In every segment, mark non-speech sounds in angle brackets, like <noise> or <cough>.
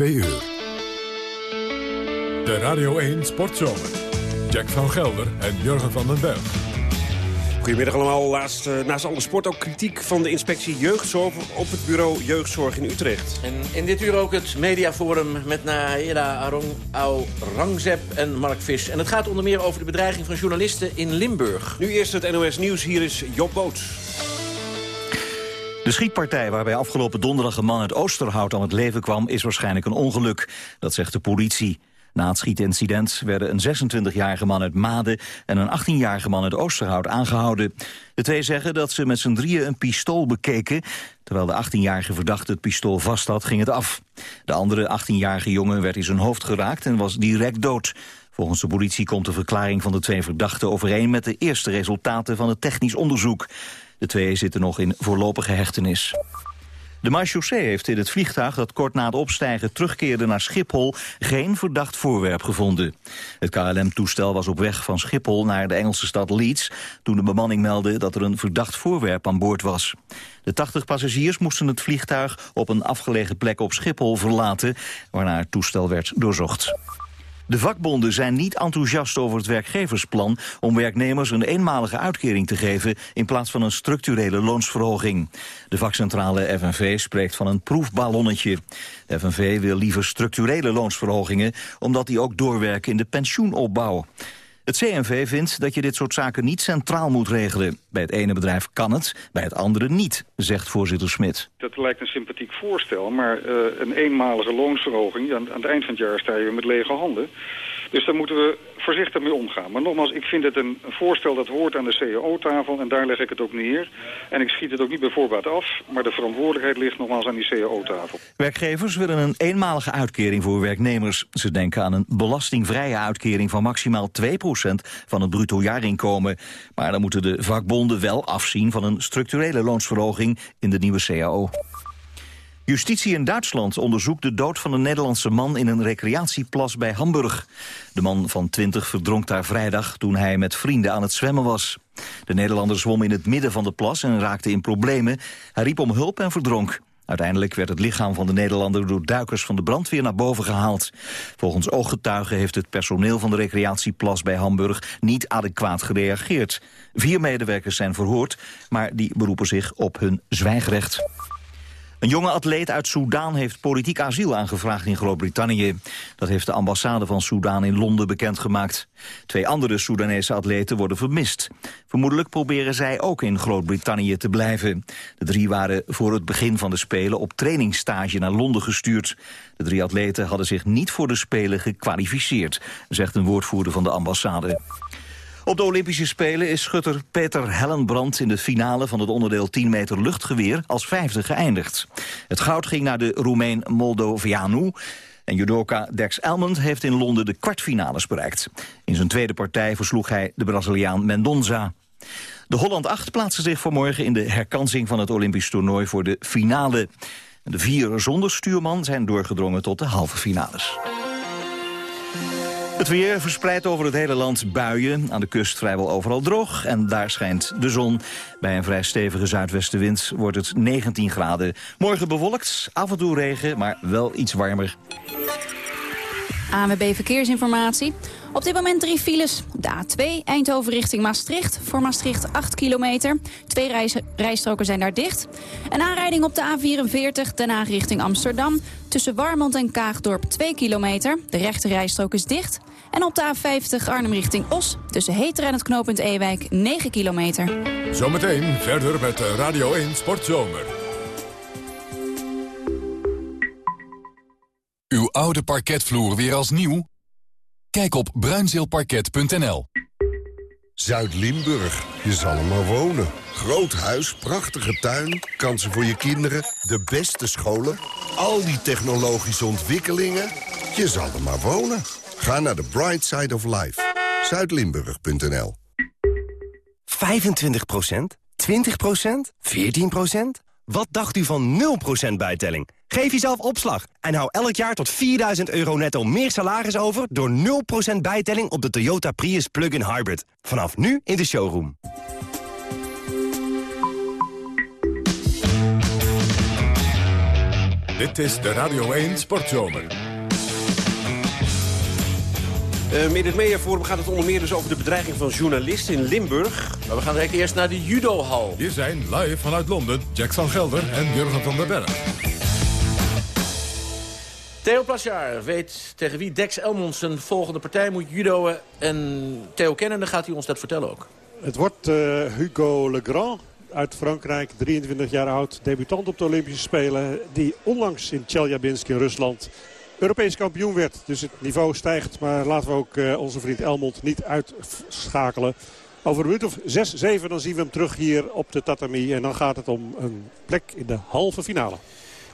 2 uur. De Radio 1 Sportzomer. Jack van Gelder en Jurgen van den Berg. Goedemiddag allemaal. Laatst, uh, naast alle sport ook kritiek van de inspectie jeugdzorg op het bureau Jeugdzorg in Utrecht. En in dit uur ook het mediaforum met Naeda Arong Aurangzeb en Mark Vis. En het gaat onder meer over de bedreiging van journalisten in Limburg. Nu eerst het NOS Nieuws. Hier is Job Boots. De schietpartij waarbij afgelopen donderdag een man uit Oosterhout aan het leven kwam... is waarschijnlijk een ongeluk. Dat zegt de politie. Na het schietincident werden een 26-jarige man uit Maden... en een 18-jarige man uit Oosterhout aangehouden. De twee zeggen dat ze met z'n drieën een pistool bekeken. Terwijl de 18-jarige verdachte het pistool vast had, ging het af. De andere 18-jarige jongen werd in zijn hoofd geraakt en was direct dood. Volgens de politie komt de verklaring van de twee verdachten overeen... met de eerste resultaten van het technisch onderzoek. De twee zitten nog in voorlopige hechtenis. De marechaussee heeft in het vliegtuig dat kort na het opstijgen terugkeerde naar Schiphol geen verdacht voorwerp gevonden. Het KLM-toestel was op weg van Schiphol naar de Engelse stad Leeds toen de bemanning meldde dat er een verdacht voorwerp aan boord was. De 80 passagiers moesten het vliegtuig op een afgelegen plek op Schiphol verlaten, waarna het toestel werd doorzocht. De vakbonden zijn niet enthousiast over het werkgeversplan om werknemers een eenmalige uitkering te geven in plaats van een structurele loonsverhoging. De vakcentrale FNV spreekt van een proefballonnetje. De FNV wil liever structurele loonsverhogingen omdat die ook doorwerken in de pensioenopbouw. Het CNV vindt dat je dit soort zaken niet centraal moet regelen. Bij het ene bedrijf kan het, bij het andere niet, zegt voorzitter Smit. Dat lijkt een sympathiek voorstel, maar uh, een eenmalige loonsverhoging... Aan, aan het eind van het jaar sta je met lege handen. Dus daar moeten we voorzichtig mee omgaan. Maar nogmaals, ik vind het een voorstel dat hoort aan de cao-tafel en daar leg ik het ook neer. En ik schiet het ook niet bij voorbaat af, maar de verantwoordelijkheid ligt nogmaals aan die cao-tafel. Werkgevers willen een eenmalige uitkering voor werknemers. Ze denken aan een belastingvrije uitkering van maximaal 2% van het bruto jaarinkomen. Maar dan moeten de vakbonden wel afzien van een structurele loonsverhoging in de nieuwe cao. Justitie in Duitsland onderzoekt de dood van een Nederlandse man in een recreatieplas bij Hamburg. De man van 20 verdronk daar vrijdag toen hij met vrienden aan het zwemmen was. De Nederlander zwom in het midden van de plas en raakte in problemen. Hij riep om hulp en verdronk. Uiteindelijk werd het lichaam van de Nederlander door duikers van de brandweer naar boven gehaald. Volgens ooggetuigen heeft het personeel van de recreatieplas bij Hamburg niet adequaat gereageerd. Vier medewerkers zijn verhoord, maar die beroepen zich op hun zwijgrecht. Een jonge atleet uit Soudaan heeft politiek asiel aangevraagd in Groot-Brittannië. Dat heeft de ambassade van Soudaan in Londen bekendgemaakt. Twee andere Soedanese atleten worden vermist. Vermoedelijk proberen zij ook in Groot-Brittannië te blijven. De drie waren voor het begin van de Spelen op trainingsstage naar Londen gestuurd. De drie atleten hadden zich niet voor de Spelen gekwalificeerd, zegt een woordvoerder van de ambassade. Op de Olympische Spelen is schutter Peter Hellenbrand in de finale van het onderdeel 10 meter luchtgeweer als vijfde geëindigd. Het goud ging naar de Roemeen Moldovianu. En judoka Dex Elmond heeft in Londen de kwartfinales bereikt. In zijn tweede partij versloeg hij de Braziliaan Mendonça. De Holland 8 plaatste zich vanmorgen in de herkansing van het Olympisch toernooi voor de finale. De vier zonder stuurman zijn doorgedrongen tot de halve finales. Het weer verspreidt over het hele land buien. Aan de kust vrijwel overal droog en daar schijnt de zon. Bij een vrij stevige zuidwestenwind wordt het 19 graden. Morgen bewolkt, af en toe regen, maar wel iets warmer. ANWB Verkeersinformatie. Op dit moment drie files. De A2 Eindhoven richting Maastricht. Voor Maastricht 8 kilometer. Twee rijstroken zijn daar dicht. Een aanrijding op de A44 Den Haag richting Amsterdam. Tussen Warmond en Kaagdorp 2 kilometer. De rechte rijstrook is dicht. En op de A50 Arnhem richting Os. Tussen Heter en het knooppunt Ewijk 9 kilometer. Zometeen verder met Radio 1 Sportzomer. Uw oude parketvloer weer als nieuw? Kijk op bruinzeelparket.nl. Zuid-Limburg, je zal er maar wonen. Groot huis, prachtige tuin, kansen voor je kinderen, de beste scholen... al die technologische ontwikkelingen, je zal er maar wonen. Ga naar de Bright Side of Life. Zuidlimburg.nl 25% 20% 14% Wat dacht u van 0% bijtelling? Geef jezelf opslag en hou elk jaar tot 4000 euro netto meer salaris over... door 0% bijtelling op de Toyota Prius Plug-in Hybrid. Vanaf nu in de showroom. Dit is de Radio 1 Sportzomer. Uh, in het mediaforum gaat het onder meer dus over de bedreiging van journalisten in Limburg. Maar we gaan direct eerst naar de judohal. Hier zijn live vanuit Londen Jack van Gelder en Jurgen van der Berg. Theo Plasjaar weet tegen wie Dex Elmond zijn volgende partij moet judoën. En Theo kennende gaat hij ons dat vertellen ook. Het wordt uh, Hugo Legrand uit Frankrijk, 23 jaar oud, debutant op de Olympische Spelen. Die onlangs in Chelyabinsk in Rusland Europees kampioen werd. Dus het niveau stijgt, maar laten we ook uh, onze vriend Elmond niet uitschakelen. Over een minuut of 6, 7 dan zien we hem terug hier op de tatami. En dan gaat het om een plek in de halve finale.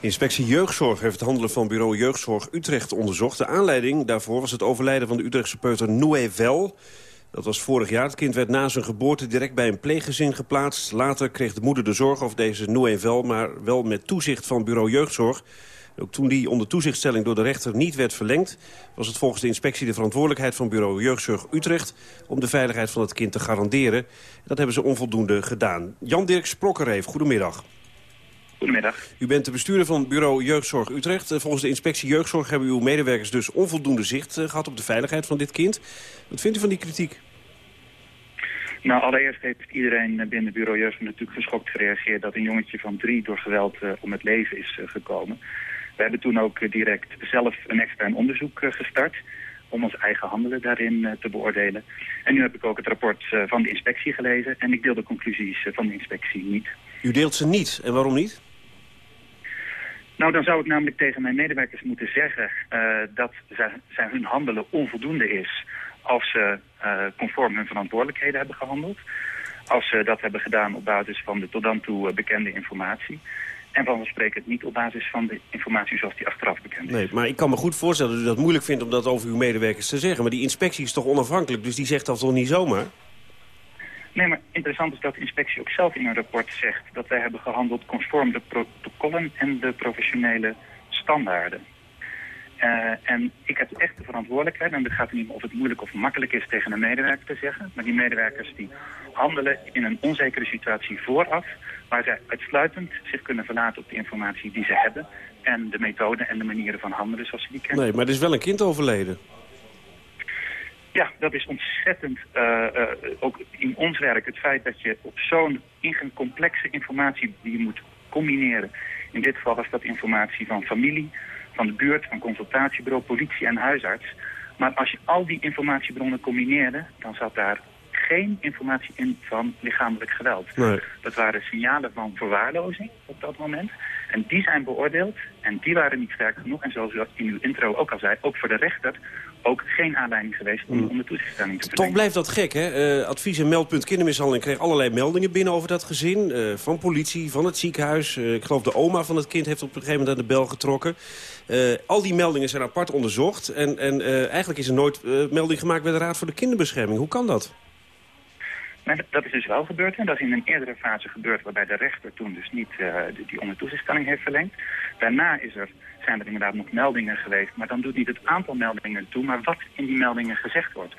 Inspectie Jeugdzorg heeft het handelen van bureau Jeugdzorg Utrecht onderzocht. De aanleiding daarvoor was het overlijden van de Utrechtse peuter Nouével. Dat was vorig jaar. Het kind werd na zijn geboorte direct bij een pleeggezin geplaatst. Later kreeg de moeder de zorg over deze Nouével, maar wel met toezicht van bureau Jeugdzorg. Ook toen die onder toezichtstelling door de rechter niet werd verlengd... was het volgens de inspectie de verantwoordelijkheid van bureau Jeugdzorg Utrecht... om de veiligheid van het kind te garanderen. Dat hebben ze onvoldoende gedaan. Jan-Dirk Sprokkerreef, goedemiddag. Goedemiddag. U bent de bestuurder van bureau Jeugdzorg Utrecht. Eh, volgens de inspectie Jeugdzorg hebben uw medewerkers dus onvoldoende zicht eh, gehad op de veiligheid van dit kind. Wat vindt u van die kritiek? Nou, allereerst heeft iedereen binnen bureau Jeugdzorg natuurlijk geschokt gereageerd... dat een jongetje van drie door geweld uh, om het leven is uh, gekomen. We hebben toen ook direct zelf een extern onderzoek gestart om ons eigen handelen daarin te beoordelen. En nu heb ik ook het rapport van de inspectie gelezen en ik deel de conclusies van de inspectie niet. U deelt ze niet. En waarom niet? Nou, dan zou ik namelijk tegen mijn medewerkers moeten zeggen uh, dat zij, hun handelen onvoldoende is als ze uh, conform hun verantwoordelijkheden hebben gehandeld. Als ze dat hebben gedaan op basis van de tot dan toe bekende informatie. En spreken het niet op basis van de informatie zoals die achteraf bekend is. Nee, maar ik kan me goed voorstellen dat u dat moeilijk vindt om dat over uw medewerkers te zeggen. Maar die inspectie is toch onafhankelijk, dus die zegt dat toch niet zomaar? Nee, maar interessant is dat de inspectie ook zelf in een rapport zegt... dat wij hebben gehandeld conform de protocollen en de professionele standaarden. Uh, en ik heb echt de verantwoordelijkheid, en het gaat niet om of het moeilijk of makkelijk is tegen een medewerker te zeggen, maar die medewerkers die handelen in een onzekere situatie vooraf, waar zij uitsluitend zich kunnen verlaten op de informatie die ze hebben en de methoden en de manieren van handelen zoals ze die kennen. Nee, maar er is wel een kind overleden. Ja, dat is ontzettend, uh, uh, ook in ons werk, het feit dat je op zo'n complexe informatie die je moet combineren. In dit geval was dat informatie van familie, van de buurt, van consultatiebureau, politie en huisarts. Maar als je al die informatiebronnen combineerde, dan zat daar geen informatie in van lichamelijk geweld. Nee. Dat waren signalen van verwaarlozing op dat moment. En die zijn beoordeeld en die waren niet sterk genoeg. En zoals u in uw intro ook al zei, ook voor de rechter ook geen aanleiding geweest om, mm. om de toezichtstelling te verlengen. Toch blijft dat gek, hè? Uh, advies en meldpunt kindermishandeling kreeg allerlei meldingen binnen over dat gezin. Uh, van politie, van het ziekenhuis. Uh, ik geloof de oma van het kind heeft op een gegeven moment aan de bel getrokken. al die meldingen zijn apart onderzocht. En, en eigenlijk is er nooit melding gemaakt bij de Raad voor de Kinderbescherming. Hoe kan dat? Dat is dus wel gebeurd en dat is in een eerdere fase gebeurd... waarbij de rechter toen dus niet die, die onder toezichtstelling heeft verlengd. Daarna is er zijn er inderdaad nog meldingen geweest. Maar dan doet niet het aantal meldingen toe, maar wat in die meldingen gezegd wordt.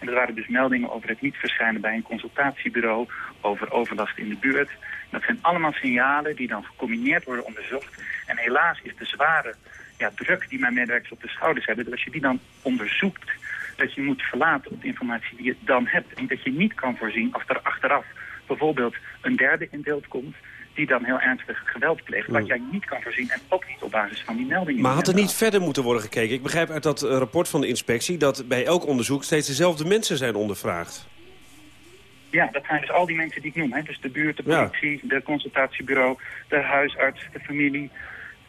En er waren dus meldingen over het niet verschijnen bij een consultatiebureau, over overlast in de buurt. Dat zijn allemaal signalen die dan gecombineerd worden onderzocht. En helaas is de zware ja, druk die mijn medewerkers op de schouders hebben, dat als je die dan onderzoekt, dat je moet verlaten op de informatie die je dan hebt. En dat je niet kan voorzien als er achteraf bijvoorbeeld een derde in beeld komt die dan heel ernstig geweld pleegt. Wat mm. jij niet kan voorzien en ook niet op basis van die meldingen. Maar had er niet verder moeten worden gekeken? Ik begrijp uit dat eh, rapport van de inspectie... dat bij elk onderzoek steeds dezelfde mensen zijn ondervraagd. Ja, dat zijn dus al die mensen die ik noem. Hè. Dus de buurt, de politie, de consultatiebureau, de huisarts, de familie.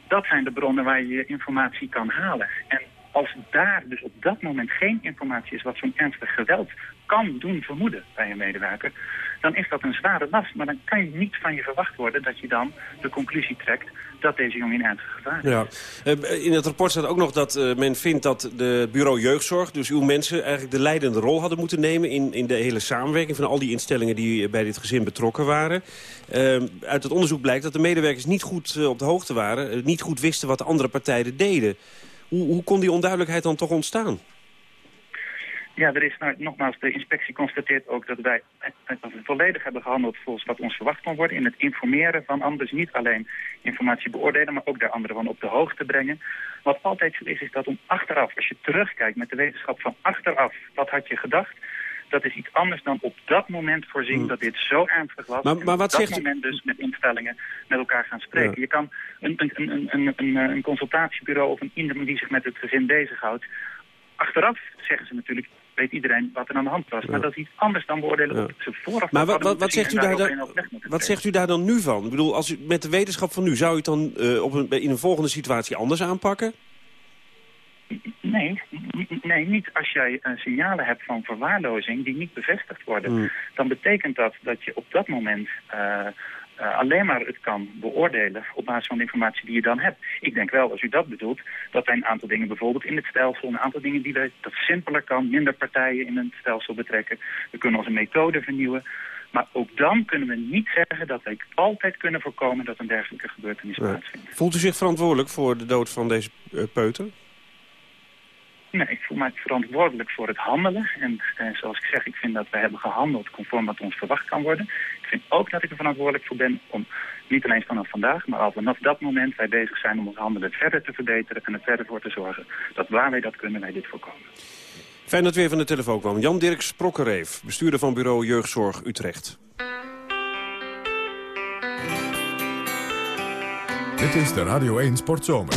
Dat zijn de bronnen waar je informatie kan halen. En als daar dus op dat moment geen informatie is wat zo'n ernstig geweld kan doen vermoeden bij een medewerker, dan is dat een zware last. Maar dan kan je niet van je verwacht worden dat je dan de conclusie trekt dat deze jongen in ernstig gevaar is. Ja. Eh, in het rapport staat ook nog dat uh, men vindt dat de bureau jeugdzorg, dus uw mensen, eigenlijk de leidende rol hadden moeten nemen in, in de hele samenwerking van al die instellingen die bij dit gezin betrokken waren. Uh, uit het onderzoek blijkt dat de medewerkers niet goed op de hoogte waren, niet goed wisten wat de andere partijen deden. Hoe, kon die onduidelijkheid dan toch ontstaan? Ja, er is nou, nogmaals, de inspectie constateert ook dat wij eh, volledig hebben gehandeld volgens wat ons verwacht kon worden in het informeren van anderen. Dus niet alleen informatie beoordelen, maar ook daar anderen van op de hoogte brengen. Wat altijd zo is, is dat om achteraf, als je terugkijkt met de wetenschap van achteraf, wat had je gedacht? Dat is iets anders dan op dat moment voorzien Hmm. dat dit zo ernstig was. Maar- maar op wat dat zegt u- moment dus met instellingen met elkaar gaan spreken. Ja. Je kan een, een, een, een, een, een, een consultatiebureau of een iemand die zich met het gezin bezighoudt. Achteraf zeggen ze natuurlijk, weet iedereen wat er aan de hand was. Maar dat is iets anders dan beoordelen Ja. op ze vooraf. Maar wat, wat, wat, zegt u daar dan, wat zegt u daar dan nu van? Ik bedoel, als u, met de wetenschap van nu, zou u het dan eh, op een, in een volgende situatie anders aanpakken? Nee, nee, niet als jij eh, signalen hebt van verwaarlozing die niet bevestigd worden. Hmm. Dan betekent dat dat je op dat moment eh, eh, alleen maar het kan beoordelen op basis van de informatie die je dan hebt. Ik denk wel, als u dat bedoelt, dat wij een aantal dingen bijvoorbeeld in het stelsel, een aantal dingen die wij, dat simpeler kan, minder partijen in het stelsel betrekken. We kunnen onze methode vernieuwen. Maar ook dan kunnen we niet zeggen dat wij altijd kunnen voorkomen dat een dergelijke gebeurtenis Ja. plaatsvindt. Voelt u zich verantwoordelijk voor de dood van deze peuter? Nee, ik voel mij verantwoordelijk voor het handelen. En eh, zoals ik zeg, ik vind dat we hebben gehandeld conform wat ons verwacht kan worden. Ik vind ook dat ik er verantwoordelijk voor ben om niet alleen vanaf vandaag, maar al vanaf dat moment wij bezig zijn om ons handelen verder te verbeteren en er verder voor te zorgen dat waar wij dat kunnen, wij dit voorkomen. Fijn dat u weer van de telefoon kwam. Jan Dirk Sprokkereef, bestuurder van bureau Jeugdzorg Utrecht. Dit is de Radio 1 Sportzomer.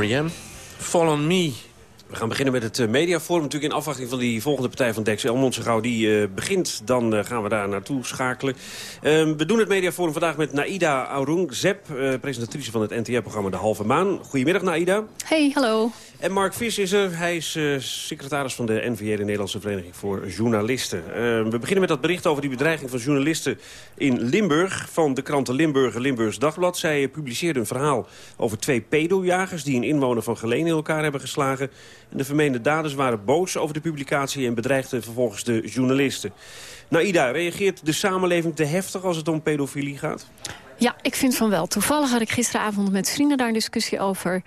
R.E.M. Fall on Me. We gaan beginnen met het eh, mediaforum. Natuurlijk in afwachting van die volgende partij van Dex gauw die eh, begint, dan eh, gaan we daar naartoe schakelen. Ehm, we doen het mediaforum vandaag met Naida Aurung-Zep... eh, presentatrice van het NTR-programma De Halve Maan. Goedemiddag, Naida. Hey, hallo. En Mark Vis is er. Hij is eh, secretaris van de NVJ, de Nederlandse Vereniging voor Journalisten. Eh, we beginnen met dat bericht over die bedreiging van journalisten in Limburg... van de kranten Limburg en Limburgs Dagblad. Zij publiceerde een verhaal over twee pedojagers... die een inwoner van Geleen in elkaar hebben geslagen. En de vermeende daders waren boos over de publicatie... en bedreigden vervolgens de journalisten. Naida, reageert de samenleving te heftig als het om pedofilie gaat? Ja, ik vind van wel. Toevallig had ik gisteravond met vrienden daar een discussie over.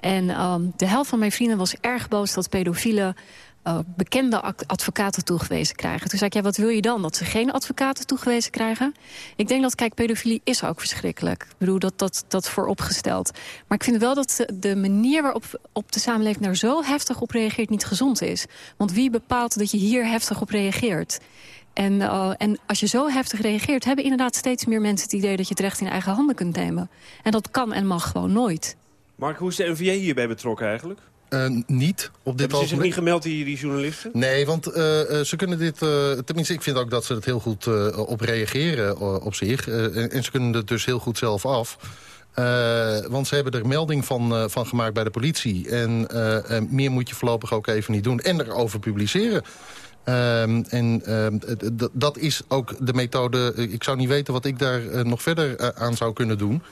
En um, de helft van mijn vrienden was erg boos dat pedofielen eh, bekende advocaten toegewezen krijgen. Toen zei ik, ja, wat wil je dan? Dat ze geen advocaten toegewezen krijgen? Ik denk dat, kijk, pedofilie is ook verschrikkelijk. Ik bedoel, dat, dat, dat vooropgesteld. Maar ik vind wel dat de, de manier waarop op de samenleving daar zo heftig op reageert niet gezond is. Want wie bepaalt dat je hier heftig op reageert? En, eh, en als je zo heftig reageert, hebben inderdaad steeds meer mensen het idee dat je het recht in eigen handen kunt nemen. En dat kan en mag gewoon nooit. Mark, hoe is de NVA hierbij betrokken eigenlijk? Eh, niet op dit Hebben ze zich niet gemeld, die, die journalisten? Nee, want eh, ze kunnen dit... eh, tenminste, ik vind ook dat ze er heel goed eh, op reageren op zich. Eh, en, en ze kunnen het dus heel goed zelf af. Eh, want ze hebben er melding van, eh, van gemaakt bij de politie. En eh, eh, meer moet je voorlopig ook even niet doen. En erover publiceren. Ehm, en ehm, dat is ook de methode... Ik zou niet weten wat ik daar eh, nog verder eh, aan zou kunnen doen.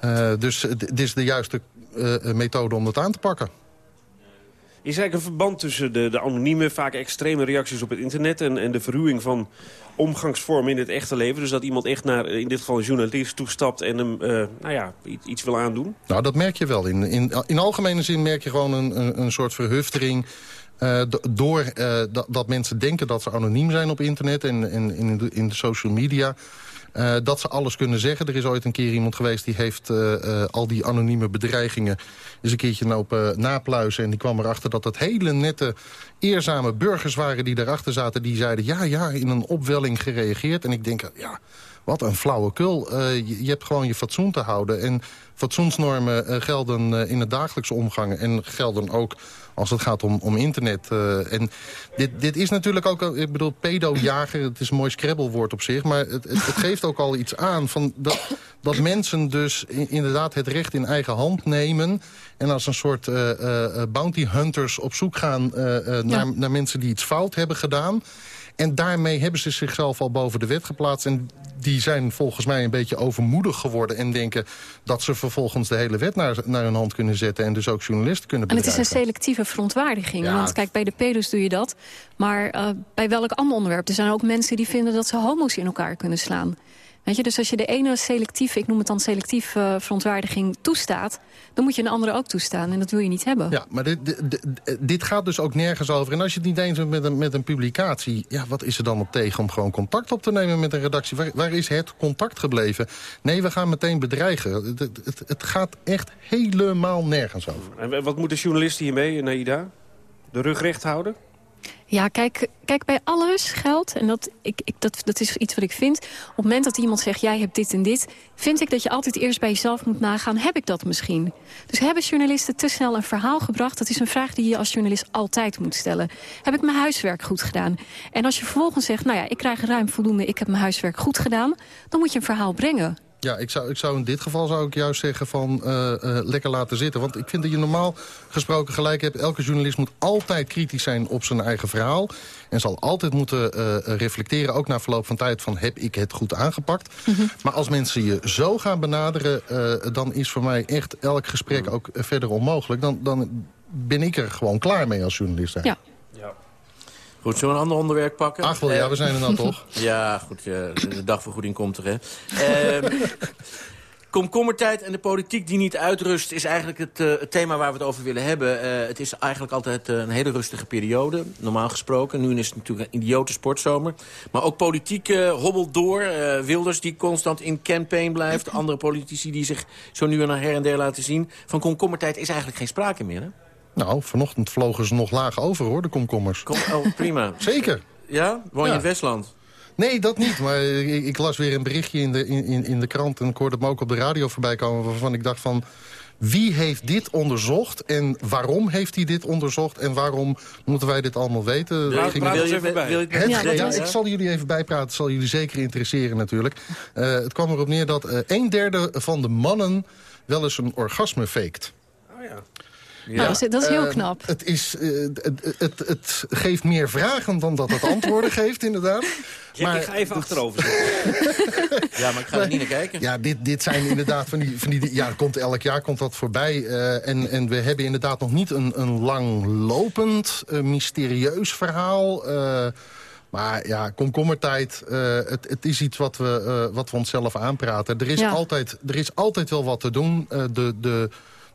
Eh, dus het dit is de juiste eh, methode om dat aan te pakken. Is er eigenlijk een verband tussen de, de anonieme, vaak extreme reacties op het internet... En, en de verruwing van omgangsvormen in het echte leven? Dus dat iemand echt naar, in dit geval een journalist, toestapt... en hem eh, nou ja, iets, iets wil aandoen? Nou, dat merk je wel. In, in, in algemene zin merk je gewoon een, een, een soort verhuftering... do- door eh, dat, mensen denken dat ze anoniem zijn op internet en, in, de, in de social media... eh, dat ze alles kunnen zeggen. Er is ooit een keer iemand geweest die heeft al die anonieme bedreigingen... eens een keertje lopen napluizen. En die kwam erachter dat het hele nette, eerzame burgers waren... die daarachter zaten, die zeiden ja, ja, in een opwelling gereageerd. En ik denk, ja, wat een flauwekul. Je, je hebt gewoon je fatsoen te houden. En fatsoensnormen gelden in het dagelijkse omgang. En gelden ook als het gaat om, om internet. eh. en dit, dit is natuurlijk ook, ik bedoel, pedojager, het is een mooi scrabblewoord op zich. Maar het, het, het geeft ook al iets aan van dat, dat mensen dus inderdaad het recht in eigen hand nemen. En als een soort eh, eh, bounty hunters op zoek gaan naar, naar mensen die iets fout hebben gedaan. En daarmee hebben ze zichzelf al boven de wet geplaatst. En die zijn volgens mij een beetje overmoedig geworden... en denken dat ze vervolgens de hele wet naar, naar hun hand kunnen zetten... en dus ook journalisten kunnen En het is bedreigen. een selectieve verontwaardiging. Ja. Want kijk, bij de pedo's doe je dat. Maar eh, bij welk ander onderwerp? Er zijn ook mensen die vinden dat ze homo's in elkaar kunnen slaan. Weet je, dus als je de ene selectief, ik noem het dan selectief eh, verontwaardiging, toestaat... dan moet je een andere ook toestaan. En dat wil je niet hebben. Ja, maar dit, dit, dit- gaat dus ook nergens over. En als je het niet eens bent met een, met een publicatie... ja, wat is er dan op tegen om gewoon contact op te nemen met een redactie? Waar, waar is het contact gebleven? Nee, we gaan meteen bedreigen. Het, het, het- het gaat echt helemaal nergens over. En wat moeten journalisten hiermee, Naida? De rug recht houden? Ja, kijk, kijk bij alles geldt, en dat, ik, ik, dat, dat is iets wat ik vind... op het moment dat iemand zegt, jij hebt dit en dit... vind ik dat je altijd eerst bij jezelf moet nagaan, heb ik dat misschien? Dus hebben journalisten te snel een verhaal gebracht? Dat is een vraag die je als journalist altijd moet stellen. Heb ik mijn huiswerk goed gedaan? En als je vervolgens zegt, nou ja, ik krijg ruim voldoende... ik heb mijn huiswerk goed gedaan, dan moet je een verhaal brengen. Ja, ik zou, ik zou in dit geval zou ik juist zeggen van eh, eh, lekker laten zitten. Want ik vind dat je normaal gesproken gelijk hebt. Elke journalist moet altijd kritisch zijn op zijn eigen verhaal. En zal altijd moeten eh, reflecteren, ook na verloop van tijd... van heb ik het goed aangepakt. Maar als mensen je zo gaan benaderen... dan is voor mij echt elk gesprek ook eh, verder onmogelijk. Dan, dan ben ik er gewoon klaar mee als journalist. Ja. Goed, zullen we een ander onderwerp pakken? Ach wel, ja, we zijn er dan <laughs> toch? Ja, goed, de dagvergoeding komt er, hè. Ehm, <laughs> Komkommertijd en de politiek die niet uitrust... is eigenlijk het, eh, het thema waar we het over willen hebben. Eh, het is eigenlijk altijd eh, een hele rustige periode, normaal gesproken. Nu is het natuurlijk een idiote sportzomer. Maar ook politiek hobbelt door. Wilders die constant in campaign blijft. Andere politici die zich zo nu en dan her en der laten zien. Van komkommertijd is eigenlijk geen sprake meer, hè? Nou, vanochtend vlogen ze nog laag over, hoor, de komkommers. Kom, oh, prima. <laughs> Zeker. Ja? Woon je Ja. in Westland? Nee, dat niet. Maar ik, ik las weer een berichtje in de, in, in de krant... en ik hoorde hem ook op de radio voorbij komen... waarvan ik dacht van... Wie heeft dit onderzocht en waarom heeft hij dit onderzocht... en waarom moeten wij dit allemaal weten? Ging- wil je- wil je het met Het- Ja, ja, ik zal jullie even bijpraten, het zal jullie zeker interesseren natuurlijk. Eh, het kwam erop neer dat eh, een derde van de mannen wel eens een orgasme faked. Nou, dat is- heel Eh, knap. Het, is, eh, het, het, het geeft meer vragen dan dat het antwoorden <laughs> geeft, inderdaad. Jack, ik ga even achterover <laughs> zitten. Ja, maar ik ga er niet naar kijken. Ja, dit, dit zijn inderdaad van die... Van die ja, komt, elk jaar komt dat voorbij. eh, en, en we hebben inderdaad nog niet een, een langlopend, eh, mysterieus verhaal... eh, maar ja, komkommertijd, eh, het, het is iets wat we, eh, wat we onszelf aanpraten. Er is, Ja. altijd, er is altijd wel wat te doen. Eh, de, de,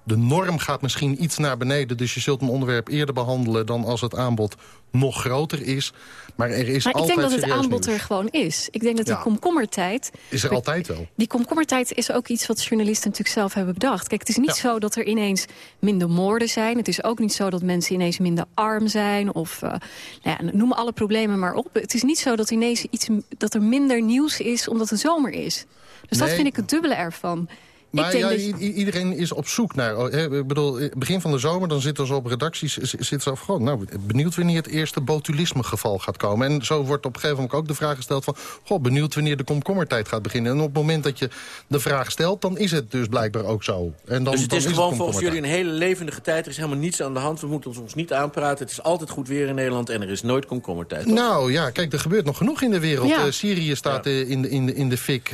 de norm gaat misschien iets naar beneden. Dus je zult een onderwerp eerder behandelen dan als het aanbod nog groter is. Maar er is Maar ik altijd denk dat het aanbod nieuws. er gewoon is. Ik denk dat die Ja. komkommertijd... Is er altijd wel. Die komkommertijd is ook iets wat journalisten natuurlijk zelf hebben bedacht. Kijk, het is niet zo dat er ineens minder moorden zijn. Het is ook niet zo dat mensen ineens minder arm zijn. Of eh, nou ja, noem alle problemen maar op. Het is niet zo dat, ineens iets, dat er minder nieuws is omdat het zomer is. Dus dat vind ik het dubbele ervan. Maar ja, iedereen is op zoek naar... oh, hè, Ik bedoel, eh, begin van de zomer, dan zitten ze op redacties... zitten ze af, gewoon, nou, benieuwd wanneer het eerste botulisme-geval gaat komen. En zo wordt op een gegeven moment ook de vraag gesteld van... goh, benieuwd wanneer de komkommertijd gaat beginnen. En op het moment dat je de vraag stelt, dan is het dus blijkbaar ook zo. En dan, dus het dan is het gewoon volgens jullie een hele levendige tijd. Er is helemaal niets aan de hand. We moeten ons, ons niet aanpraten. Het is altijd goed weer in Nederland en er is nooit komkommertijd. toch? Nou ja, kijk, er gebeurt nog genoeg in de wereld. Ja. Eh, Syrië staat eh, in, de, in, de, in de fik.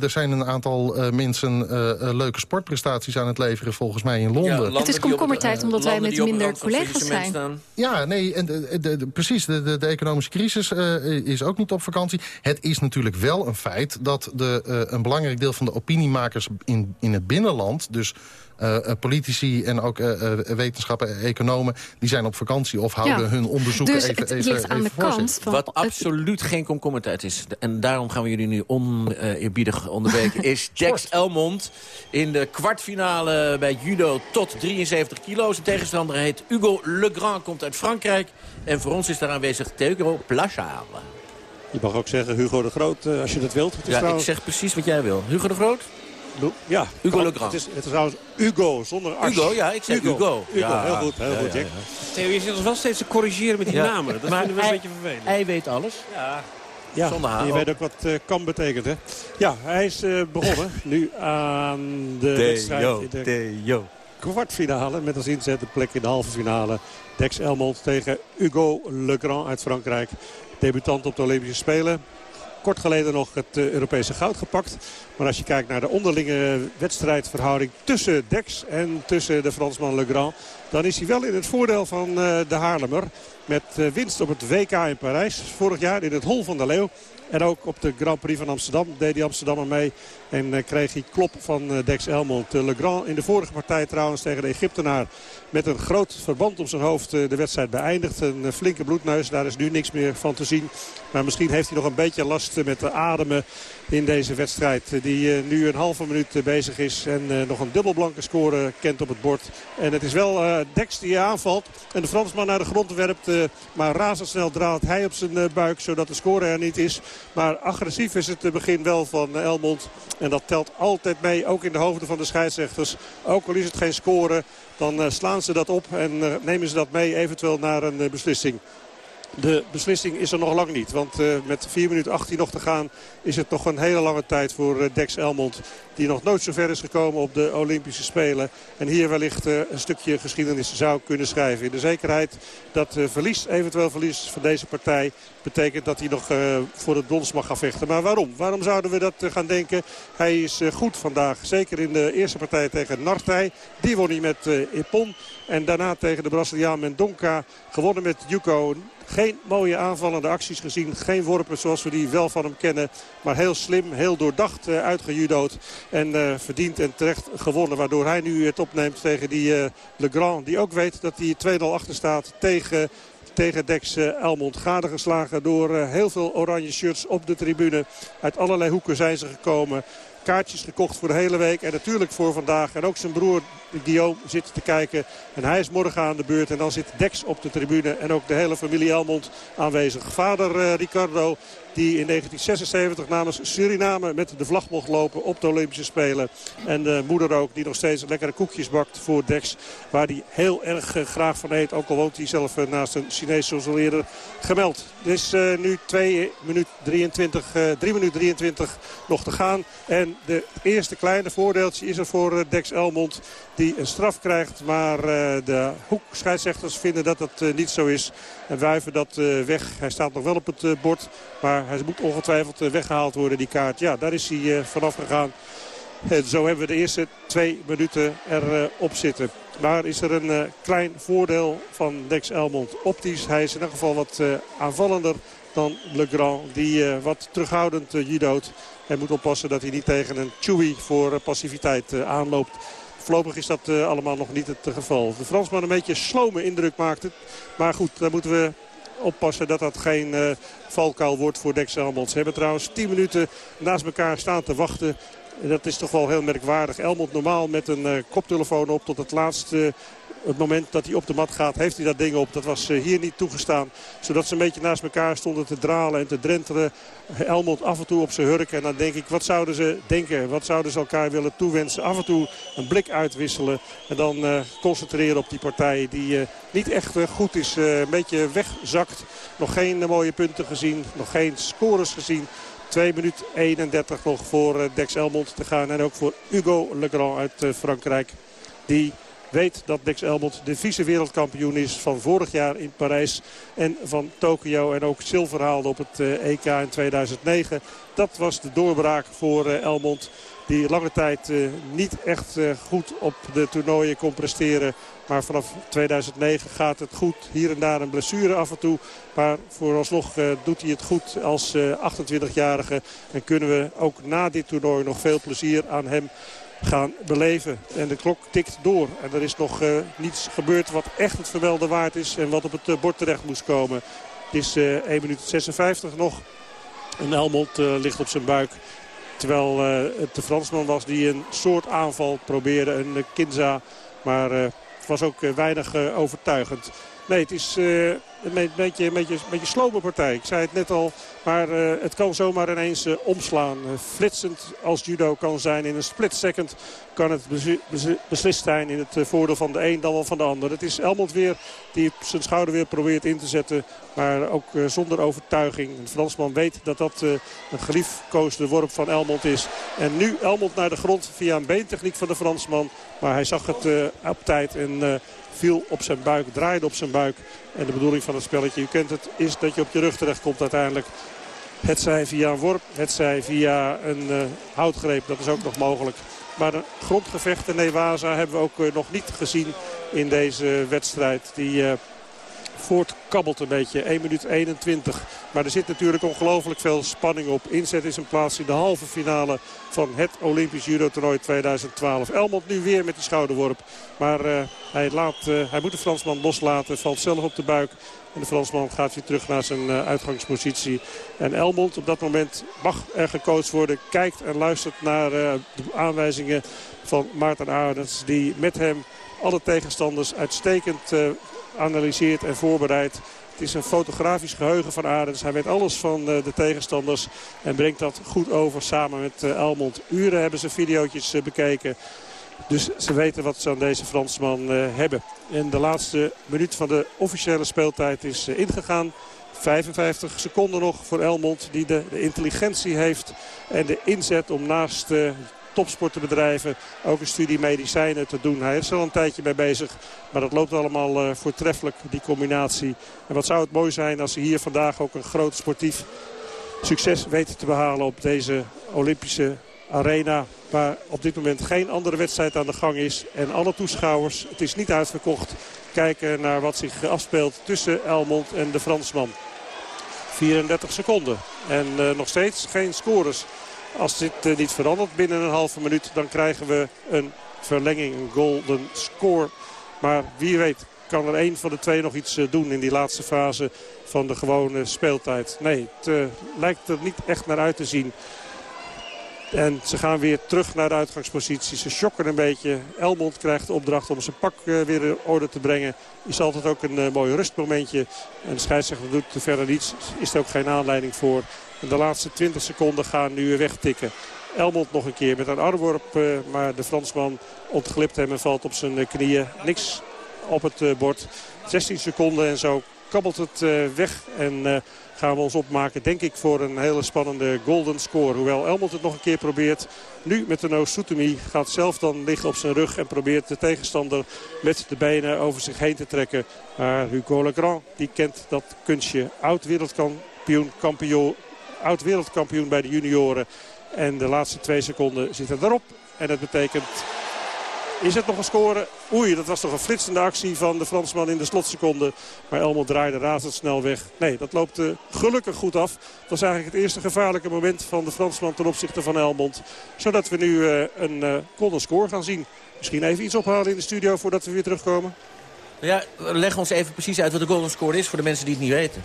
Er zijn een aantal eh, mensen eh, eh, leuke sportprestaties aan het leveren, volgens mij in Londen. Het is komkommertijd omdat wij met minder collega's zijn. Ja, nee, en de, de- de- precies. De, de, de economische crisis eh, is ook niet op vakantie. Het is natuurlijk wel een feit dat de, eh, een belangrijk deel van de opiniemakers in, in het binnenland... dus eh, eh, politici en ook eh, eh, wetenschappen, economen... die zijn op vakantie of houden Ja. hun onderzoeken Dus even, even, ligt aan even de kant. Wat absoluut geen komkommertijd is. En daarom gaan we jullie nu oneerbiedig onderbreken. is <laughs> Jax Elmond in de kwartfinale bij judo tot 73 kilo. Zijn tegenstander heet Hugo Legrand, komt uit Frankrijk. En voor ons is daar aanwezig Theo Plachard. Je mag ook zeggen Hugo de Groot als je dat wilt. Het is Ja, trouwens... ik zeg precies wat jij wil. Hugo de Groot? Ja, Hugo. Legrand. Het is, het is trouwens Hugo, zonder as. Hugo, ja, ik zeg Hugo. Hugo, Ja. heel goed, heel Ja, goed, ja, Jack. ja. Theo, je zit ons wel steeds te corrigeren met die Ja. namen. Dat Maar vinden we een hij- beetje vervelend. Hij weet alles. Ja. Ja, je ook. weet ook wat eh, kan betekent, hè? Ja, hij is eh, begonnen <laughs> nu aan de wedstrijd in de Theo. kwartfinale. Met als inzet de plek in de halve finale. Dex Elmond tegen Hugo Legrand uit Frankrijk. Debutant op de Olympische Spelen. Kort geleden nog het eh, Europese goud gepakt. Maar als je kijkt naar de onderlinge wedstrijdverhouding tussen Dex en tussen de Fransman Legrand. Dan is hij wel in het voordeel van eh, de Haarlemmer. Met eh, winst op het WK in Parijs vorig jaar in het Hol van de Leeuw. En ook op de Grand Prix van Amsterdam deed die Amsterdammer mee. En eh, kreeg hij klop van eh, Dex Elmond. Eh, Legrand in de vorige partij trouwens tegen de Egyptenaar. Met een groot verband om zijn hoofd eh, de wedstrijd beëindigd. Een flinke bloedneus. Daar is nu niks meer van te zien. Maar misschien heeft hij nog een beetje last met de ademen in deze wedstrijd. eh, Die eh, nu een halve minuut eh, bezig is. En nog een dubbelblanke score kent op het bord. En het is wel Dex die aanvalt. En de Fransman naar de grond werpt. maar razendsnel draait hij op zijn buik. Zodat de score er niet is. Maar agressief is het begin wel van Elmond. En dat telt altijd mee. Ook in de hoofden van de scheidsrechters. Ook al is het geen score. Dan slaan ze dat op. En nemen ze dat mee eventueel naar een beslissing. De beslissing is er nog lang niet. Want eh, met 4 minuten 18 nog te gaan is het nog een hele lange tijd voor eh, Dex Elmond. Die nog nooit zo ver is gekomen op de Olympische Spelen. En hier wellicht eh, een stukje geschiedenis zou kunnen schrijven. In de zekerheid dat verlies, eventueel verlies van deze partij... betekent dat hij nog voor het brons mag gaan vechten. Maar waarom? Waarom zouden we dat gaan denken? Hij is goed vandaag. Zeker in de eerste partij tegen Nartij. Die won hij met Ippon. En daarna tegen de Braziliaan Mendonca. Gewonnen met Yuko. Geen mooie aanvallende acties gezien. Geen worpen zoals we die wel van hem kennen. Maar heel slim, heel doordacht uh, uitgejudood. En uh, verdiend en terecht gewonnen. Waardoor hij nu het opneemt tegen die uh, Legrand. Die ook weet dat hij 2-0 achter staat tegen tegen Dex Elmond. Gade geslagen door heel veel oranje shirts op de tribune. Uit allerlei hoeken zijn ze gekomen. Kaartjes gekocht voor de hele week en natuurlijk voor vandaag. En ook zijn broer Guillaume zit te kijken. En hij is morgen aan de beurt. En dan zit Dex op de tribune. En ook de hele familie Elmond aanwezig. Vader uh, Ricardo die in 1976 namens Suriname met de vlag mocht lopen op de Olympische Spelen. En de moeder ook die nog steeds lekkere koekjes bakt voor Dex. Waar hij heel erg uh, graag van eet. Ook al woont hij zelf uh, naast een Chinees zoals al eerder gemeld. Het is uh, nu 2 minuut 23, 3 minuut 23 nog te gaan. En de eerste kleine voordeeltje is er voor Dex Elmond. Die een straf krijgt. Maar de hoekscheidsrechters vinden dat dat niet zo is. En wuiven dat weg. Hij staat nog wel op het bord. Maar hij moet ongetwijfeld weggehaald worden, die kaart. Ja, daar is hij vanaf gegaan. En zo hebben we de eerste twee minuten erop zitten. Maar is er een klein voordeel van Dex Elmond. Optisch, hij is in ieder geval wat aanvallender dan Legrand. Die wat terughoudend judoot. Hij moet oppassen dat hij niet tegen een Chewy voor passiviteit aanloopt. voorlopig is dat allemaal nog niet het geval. De Fransman een beetje slome indruk maakte. Maar goed, daar moeten we oppassen dat dat geen uh, valkuil wordt voor Dex Elmond. Ze hebben trouwens 10 minuten naast elkaar staan te wachten. En dat is toch wel heel merkwaardig. Elmond normaal met een uh, koptelefoon op tot het laatste het moment dat hij op de mat gaat, heeft hij dat ding op. Dat was uh, hier niet toegestaan. Zodat ze een beetje naast elkaar stonden te dralen en te drentelen. Elmond af en toe op zijn hurk. En dan denk ik, wat zouden ze denken? Wat zouden ze elkaar willen toewensen? Af en toe een blik uitwisselen. En dan uh, concentreren op die partij die uh, niet echt goed is. een beetje wegzakt. Nog geen mooie punten gezien. Nog geen scores gezien. 2 minuut 31 nog voor Dex Elmond te gaan. En ook voor Hugo Legrand uit Frankrijk. Die weet dat Dex Elmond de vice-wereldkampioen is van vorig jaar in Parijs en van Tokio. En ook zilver haalde op het EK in 2009. Dat was de doorbraak voor Elmond. Die lange tijd uh, niet echt goed op de toernooien kon presteren. Maar vanaf 2009 gaat het goed. Hier en daar een blessure af en toe. Maar vooralsnog doet hij het goed als 28-jarige. En kunnen we ook na dit toernooi nog veel plezier aan hem gaan beleven. En de klok tikt door. En er is nog uh, niets gebeurd wat echt het verwelde waard is. En wat op het uh, bord terecht moest komen. Het is uh, 1 minuut 56 nog. En Elmond ligt op zijn buik. Terwijl het de Fransman was die een soort aanval probeerde. Een Kinza. Maar het was ook weinig overtuigend. Nee, het is een beetje, een beetje, een beetje slome partij. Ik zei het net al, maar uh, het kan zomaar ineens uh, omslaan. Flitsend als judo kan zijn. In een split second kan het beslist zijn in het voordeel van de een dan wel van de ander. Het is Elmond weer die zijn schouder weer probeert in te zetten. Maar ook zonder overtuiging. Een Fransman weet dat dat een geliefkoosde worp van Elmond is. En nu Elmond naar de grond via een beentechniek van de Fransman. Maar hij zag het op tijd en viel op zijn buik, draaide op zijn buik. En de bedoeling van het spelletje, u kent het, is dat je op je rug terecht komt uiteindelijk. Het zij via een worp, het zij via een uh, houtgreep, dat is ook nog mogelijk. Maar de grondgevechten Newaza hebben we ook uh, nog niet gezien in deze wedstrijd. Die uh, voortkabbelt een beetje. 1 minuut 21. Maar er zit natuurlijk ongelooflijk veel spanning op. Inzet is een plaats in de halve finale van het Olympisch judo toernooi 2012. Elmond nu weer met die schouderworp. Maar uh, hij, laat, uh, hij moet de Fransman loslaten. Valt zelf op de buik. En de Fransman gaat weer terug naar zijn uh, uitgangspositie. En Elmond op dat moment mag er gecoacht worden. Kijkt en luistert naar de aanwijzingen van Maarten Arends. Die met hem alle tegenstanders uitstekend analyseert en voorbereidt. Het is een fotografisch geheugen van Arends. Hij weet alles van de tegenstanders en brengt dat goed over samen met Elmond. Uren hebben ze video's bekeken. Dus ze weten wat ze aan deze Fransman hebben. En de laatste minuut van de officiële speeltijd is ingegaan. 55 seconden nog voor Elmond die de, de, intelligentie heeft en de inzet om naast uh, topsport te bedrijven ook een studie medicijnen te doen. Hij is er al een tijdje mee bezig, maar dat loopt allemaal uh, voortreffelijk, die combinatie. En wat zou het mooi zijn als hij hier vandaag ook een groot sportief succes weet te behalen op deze Olympische arena. Waar op dit moment geen andere wedstrijd aan de gang is. En alle toeschouwers, het is niet uitverkocht, kijken naar wat zich afspeelt tussen Elmond en de Fransman. 34 seconden. En uh, nog steeds geen scores. Als dit uh, niet verandert binnen een halve minuut, dan krijgen we een verlenging, een golden score. Maar wie weet kan er een van de twee nog iets uh, doen in die laatste fase van de gewone speeltijd. Nee, het uh, lijkt er niet echt naar uit te zien. En ze gaan weer terug naar de uitgangspositie. Ze shocken een beetje. Elmond krijgt de opdracht om zijn pak weer in orde te brengen. Is altijd ook een mooi rustmomentje. En de scheidsrechter doet verder niets. Is er ook geen aanleiding voor. En de laatste 20 seconden gaan nu wegtikken. Elmond nog een keer met een armworp. Uh, maar de Fransman ontglipt hem en valt op zijn knieën. Niks op het bord. 16 seconden en zo kabbelt het weg. En gaan we ons opmaken, denk ik, voor een hele spannende golden score. Hoewel Elmond het nog een keer probeert. Nu met de Noos Soetemi gaat zelf dan liggen op zijn rug... en probeert de tegenstander met de benen over zich heen te trekken. Maar Hugo Legrand, die kent dat kunstje. Oud-wereldkampioen kampioen, oud wereldkampioen bij de junioren. En de laatste twee seconden zitten erop. En dat betekent Is het nog een score? Oei, dat was toch een flitsende actie van de Fransman in de slotseconde. Maar Elmond draaide razendsnel weg. Nee, dat loopt uh, gelukkig goed af. Dat was eigenlijk het eerste gevaarlijke moment van de Fransman ten opzichte van Elmond. Zodat we nu uh, een golden score gaan zien. Misschien even iets ophalen in de studio voordat we weer terugkomen. Ja, leg ons even precies uit wat de golden score is voor de mensen die het niet weten.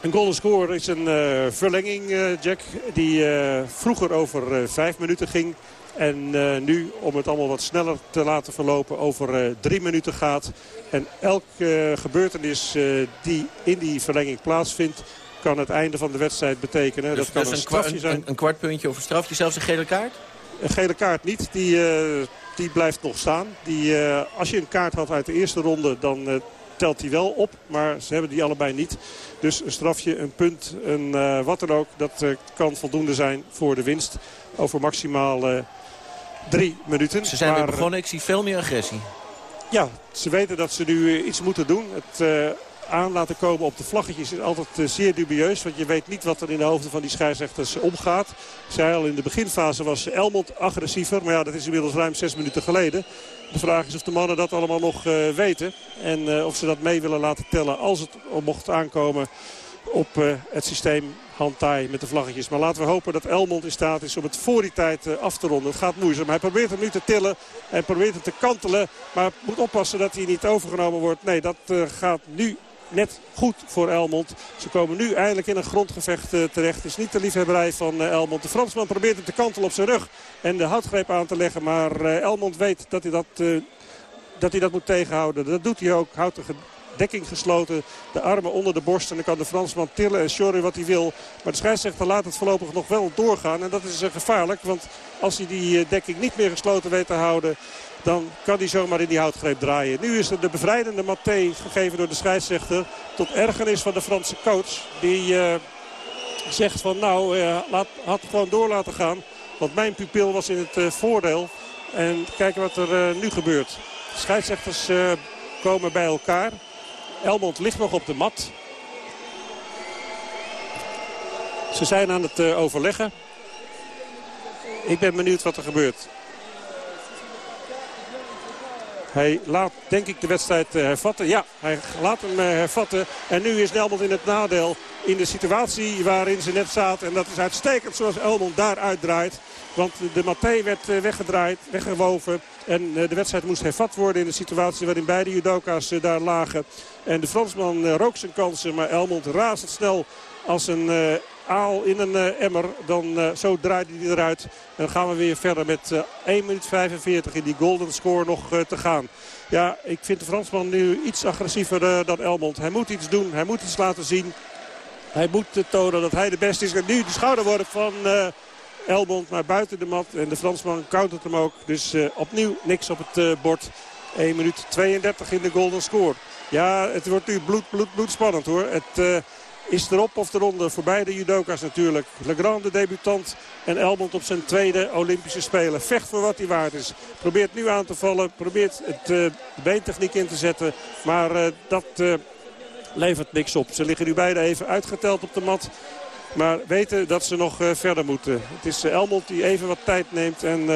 Een golden score is een uh, verlenging, uh, Jack, die uh, vroeger over vijf minuten ging. En nu, om het allemaal wat sneller te laten verlopen, over drie minuten gaat. En elke gebeurtenis die in die verlenging plaatsvindt, kan het einde van de wedstrijd betekenen. Dus dat kan dus een strafje zijn. Een, een kwartpuntje of een strafje, zelfs een gele kaart? Een gele kaart niet, die, die blijft nog staan. Die, als je een kaart had uit de eerste ronde, dan telt hij wel op. Maar ze hebben die allebei niet. Dus een strafje, een punt, een uh, wat dan ook. Dat uh, kan voldoende zijn voor de winst. Over maximaal uh, drie minuten. Ze zijn maar, weer begonnen. Ik zie veel meer agressie. Ja, ze weten dat ze nu iets moeten doen. Het aan laten komen op de vlaggetjes is altijd zeer dubieus. Want je weet niet wat er in de hoofden van die scheidsrechters omgaat. Ik zei al, in de beginfase was Elmond agressiever. Maar ja, dat is inmiddels ruim zes minuten geleden. De vraag is of de mannen dat allemaal nog uh, weten. En uh, of ze dat mee willen laten tellen als het mocht aankomen op het systeem handtaai met de vlaggetjes. Maar laten we hopen dat Elmond in staat is om het voor die tijd af te ronden. Het gaat moeizaam. Hij probeert hem nu te tillen. Hij probeert hem te kantelen. Maar moet oppassen dat hij niet overgenomen wordt. Nee, dat gaat nu net goed voor Elmond. Ze komen nu eindelijk in een grondgevecht uh, terecht. Het is niet de liefhebberij van uh, Elmond. De Fransman probeert hem te kantelen op zijn rug en de houtgreep aan te leggen. Maar uh, Elmond weet dat hij dat, dat hij dat moet tegenhouden. Dat doet hij ook. Houdt de dekking gesloten. De armen onder de borst. En dan kan de Fransman tillen en sjorren wat hij wil. Maar de scheidsrechter laat het voorlopig nog wel doorgaan. En dat is gevaarlijk. Want als hij die dekking niet meer gesloten weet te houden dan kan hij zomaar in die houtgreep draaien. Nu is er de bevrijdende Maté gegeven door de scheidsrechter. Tot ergernis van de Franse coach. Die uh, zegt van nou, uh, laat, had gewoon door laten gaan. Want mijn pupil was in het uh, voordeel. En kijken wat er nu gebeurt. Scheidsrechters komen bij elkaar. Elmond ligt nog op de mat. Ze zijn aan het overleggen. Ik ben benieuwd wat er gebeurt. Hij laat denk ik de wedstrijd hervatten. Ja, hij laat hem hervatten. En nu is Elmond in het nadeel in de situatie waarin ze net zaten. En dat is uitstekend zoals Elmond daar uitdraait. Want de Maté werd weggedraaid, weggewoven. En de wedstrijd moest hervat worden in de situatie waarin beide judoka's daar lagen. En de Fransman rook zijn kansen, maar Elmond razendsnel als een aal in een uh, emmer. Dan uh, zo draait hij eruit. En dan gaan we weer verder met 1 minuut 45 in die golden score nog te gaan. Ja, ik vind de Fransman nu iets agressiever dan Elmond. Hij moet iets doen, hij moet iets laten zien. Hij moet tonen dat hij de beste is. Nu de schouderworp van Elmond naar buiten de mat. En de Fransman countert hem ook. Dus opnieuw niks op het bord. 1 minuut 32 in de golden score. Ja, het wordt nu bloed, bloed, bloed spannend hoor. Het is erop of eronder voor beide judoka's natuurlijk. Legrand de debutant en Elmond op zijn tweede Olympische Spelen. Vecht voor wat hij waard is. Probeert nu aan te vallen. Probeert het, uh, de beentechniek in te zetten. Maar uh, dat uh, levert niks op. Ze liggen nu beide even uitgeteld op de mat. Maar weten dat ze nog verder moeten. Het is Elmond die even wat tijd neemt en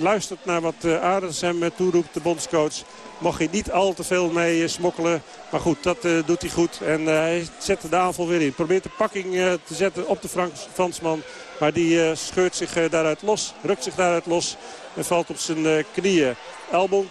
luistert naar wat uh, Arends hem toeroept, de bondscoach. Mag hij niet al te veel mee smokkelen. Maar goed, dat doet hij goed. En hij zet de aanval weer in. Probeert de pakking te zetten op de Frans Fransman. Maar die scheurt zich daaruit los. Rukt zich daaruit los. En valt op zijn knieën. Elmond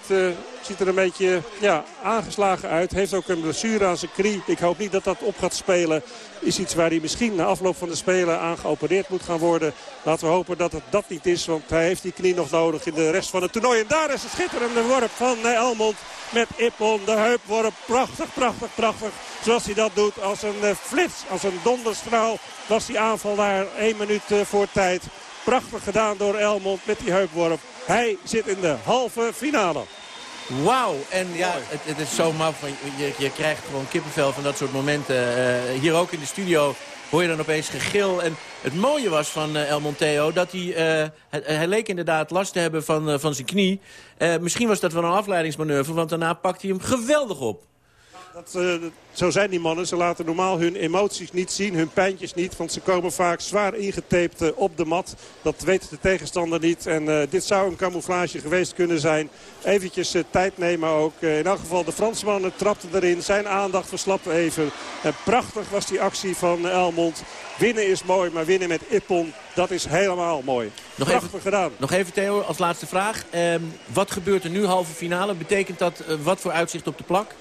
ziet er een beetje ja, aangeslagen uit. Heeft ook een blessure aan zijn knie. Ik hoop niet dat dat op gaat spelen. Is iets waar hij misschien na afloop van de Spelen aan geopereerd moet gaan worden. Laten we hopen dat het dat niet is. Want hij heeft die knie nog nodig in de rest van het toernooi. En daar is een schitterende worp van Elmond. Met Ippon, de heupworp. Prachtig, prachtig, prachtig. Zoals hij dat doet. Als een flits, als een donderstraal was die aanval daar. 1 minuut voor tijd. Prachtig gedaan door Elmond met die heupworp. Hij zit in de halve finale. Wauw, en ja, het, het, is zo maf. Je, je krijgt gewoon kippenvel van dat soort momenten. Uh, hier ook in de studio hoor je dan opeens gegil. En het mooie was van uh, El Monteo dat hij... Uh, hij, hij, leek inderdaad last te hebben van, van zijn knie. misschien was dat wel een afleidingsmanoeuvre, want daarna pakt hij hem geweldig op. dat, eh, zo zijn die mannen. Ze laten normaal hun emoties niet zien, hun pijntjes niet. Want ze komen vaak zwaar ingetaped eh, op de mat. Dat weet de tegenstander niet. En eh, dit zou een camouflage geweest kunnen zijn. Eventjes tijd nemen ook. In elk geval de Fransmannen trapten erin. Zijn aandacht verslapte even. En prachtig was die actie van Elmond. Winnen is mooi, maar winnen met Ippon, dat is helemaal mooi. Nog Prachtig even, gedaan. Nog even Theo, als laatste vraag. Ehm, wat gebeurt er nu halve finale? Betekent dat wat voor uitzicht op de plak?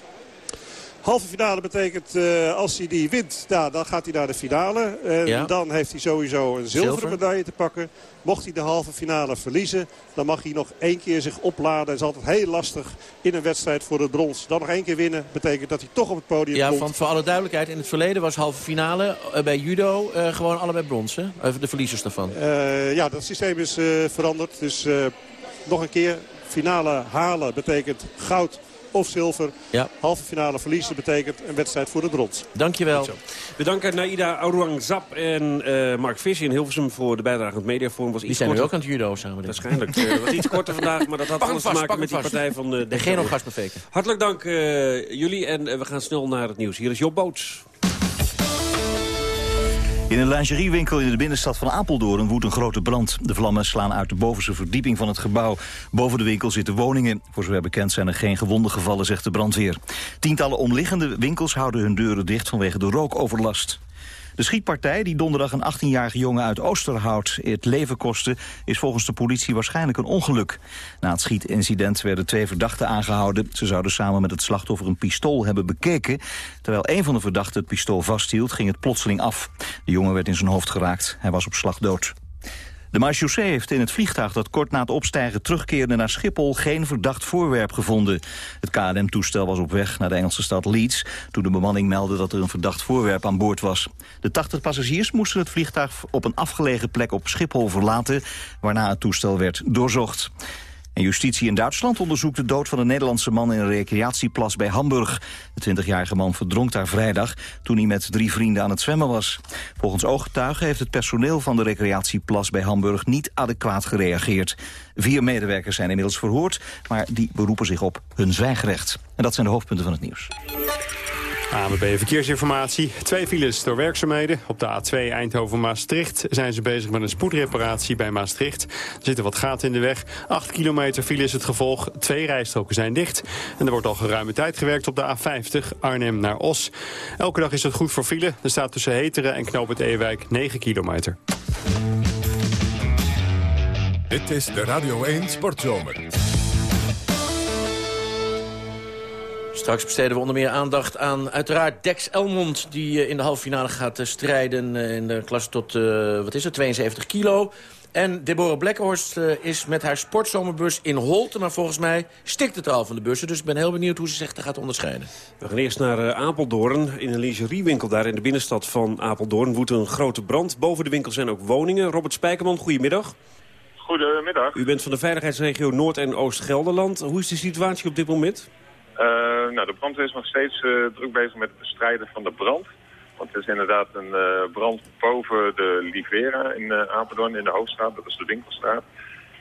Halve finale betekent eh, als hij die wint, ja, dan gaat hij naar de finale. En Ja. dan heeft hij sowieso een zilveren Zilver. medaille te pakken. Mocht hij de halve finale verliezen, dan mag hij nog één keer zich opladen. Dat is altijd heel lastig in een wedstrijd voor het brons. Dan nog één keer winnen betekent dat hij toch op het podium Ja, komt. van, voor alle duidelijkheid. In het verleden was halve finale eh, bij judo eh, gewoon allebei? Eh, de verliezers daarvan. Ja, dat systeem is veranderd. Dus nog een keer, finale halen betekent goud of zilver. Ja. Halve finale verliezen betekent een wedstrijd voor het brons. Dankjewel. We danken Naida Aurangzab en eh, Mark Visser in Hilversum voor de bijdrage aan het mediaforum. Was Die iets zijn nu ook aan het judo samen. Waarschijnlijk. Eh, Het was iets korter vandaag, maar dat had alles te maken met die partij van de... En geen. Hartelijk dank eh, jullie en eh, we gaan snel naar het nieuws. Hier is Job Boots. In een lingeriewinkel in de binnenstad van Apeldoorn woedt een grote brand. De vlammen slaan uit de bovenste verdieping van het gebouw. Boven de winkel zitten woningen. Voor zover bekend zijn er geen gewonden gevallen, zegt de brandweer. Tientallen omliggende winkels houden hun deuren dicht vanwege de rookoverlast. De schietpartij die donderdag een 18-jarige jongen uit Oosterhout het leven kostte... is volgens de politie waarschijnlijk een ongeluk. Na het schietincident werden twee verdachten aangehouden. Ze zouden samen met het slachtoffer een pistool hebben bekeken. Terwijl een van de verdachten het pistool vasthield, ging het plotseling af. De jongen werd in zijn hoofd geraakt. Hij was op slag dood. De marechaussee heeft in het vliegtuig dat kort na het opstijgen terugkeerde naar Schiphol geen verdacht voorwerp gevonden. Het KLM-toestel was op weg naar de Engelse stad Leeds toen de bemanning meldde dat er een verdacht voorwerp aan boord was. De 80 passagiers moesten het vliegtuig op een afgelegen plek op Schiphol verlaten, waarna het toestel werd doorzocht. Justitie in Duitsland onderzoekt de dood van een Nederlandse man in een recreatieplas bij Hamburg. De 20-jarige man verdronk daar vrijdag toen hij met drie vrienden aan het zwemmen was. Volgens ooggetuigen heeft het personeel van de recreatieplas bij Hamburg niet adequaat gereageerd. Vier medewerkers zijn inmiddels verhoord, maar die beroepen zich op hun zwijgrecht. En dat zijn de hoofdpunten van het nieuws. ANWB Verkeersinformatie. Twee files door werkzaamheden. Op de A2 Eindhoven-Maastricht zijn ze bezig met een spoedreparatie bij Maastricht. Er zitten wat gaten in de weg. 8 kilometer file is het gevolg. Twee rijstroken zijn dicht. En er wordt al geruime tijd gewerkt op de A50 Arnhem naar Os. Elke dag is het goed voor file. Er staat tussen Heteren en Knoop het Ewijk 9 kilometer. Dit is de Radio 1 Sportzomer. Straks besteden we onder meer aandacht aan uiteraard Dex Elmond... die eh, in de halve finale gaat eh, strijden eh, in de klasse tot, eh, wat is het, 72 kilo. En Deborah Blekkenhorst eh, is met haar sportzomerbus in Holte... maar volgens mij stikt het al van de bussen. Dus ik ben heel benieuwd hoe ze zich er gaat onderscheiden. We gaan eerst naar Apeldoorn. In een lingeriewinkel daar in de binnenstad van Apeldoorn woedt een grote brand. Boven de winkel zijn ook woningen. Robert Spijkerman, goedemiddag. Goedemiddag. U bent van de veiligheidsregio Noord- en Oost-Gelderland. Hoe is de situatie op dit moment? Eh, nou, de brandweer is nog steeds eh, druk bezig met het bestrijden van de brand. Want er is inderdaad een eh, brand boven de Livera in Apeldoorn in de Hoofdstraat. Dat is de winkelstraat.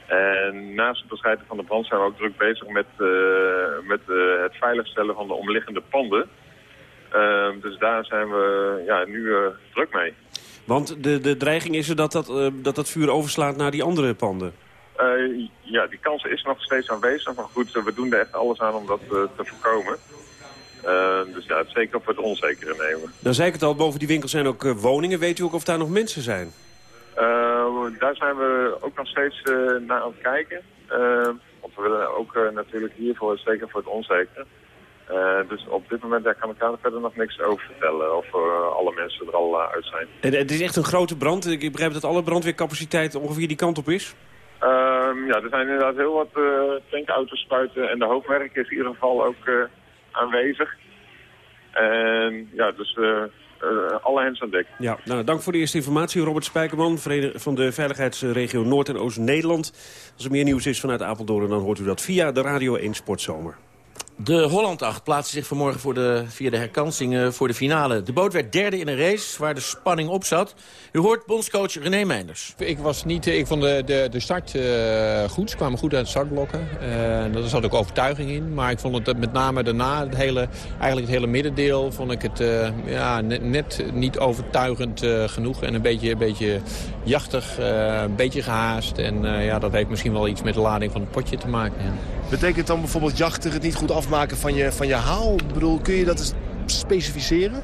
En naast het bestrijden van de brand zijn we ook druk bezig met, met het veiligstellen van de omliggende panden. Eh, dus daar zijn we ja, nu druk mee. Want de, de dreiging is er dat dat, dat dat vuur overslaat naar die andere panden. Eh, ja, die kans is nog steeds aanwezig. Maar goed, we doen er echt alles aan om dat eh, te voorkomen. Eh, dus ja, het zeker op het onzekere nemen. Dan zei ik het al, boven die winkel zijn ook woningen. Weet u ook of daar nog mensen zijn? Daar zijn we ook nog steeds naar aan het kijken. Want we willen ook natuurlijk hiervoor, zeker voor het onzekere. Dus op dit moment daar kan ik daar verder nog niks over vertellen. Of alle mensen er al uit zijn. En, het is echt een grote brand. Ik begrijp dat alle brandweercapaciteit ongeveer die kant op is. Ehm, ja, er zijn inderdaad heel wat uh, tankauto's spuiten en de hoofdwerk is in ieder geval ook uh, aanwezig. En ja, dus uh, alle hens aan dek. Ja, nou, dank voor de eerste informatie. Robert Spijkerman van de Veiligheidsregio Noord- en Oost-Nederland. Als er meer nieuws is vanuit Apeldoorn, dan hoort u dat via de Radio 1 Sportzomer. De Holland 8 plaatste zich vanmorgen voor de, via de herkansingen voor de finale. De boot werd derde in een race waar de spanning op zat. U hoort bondscoach René Meinders. Ik, was niet, ik vond de, de, de start uh, goed. Ze kwamen goed uit de startblokken. Uh, er zat ook overtuiging in. Maar ik vond het met name daarna, het hele, eigenlijk het hele middendeel... vond ik het uh, ja, net, net, niet overtuigend genoeg. En een beetje, een beetje jachtig, een beetje gehaast. En ja, dat heeft misschien wel iets met de lading van het potje te maken. Ja. Betekent dan bijvoorbeeld jachtig het niet goed afmaken van je, van je haal? Bedoel, kun je dat eens specificeren?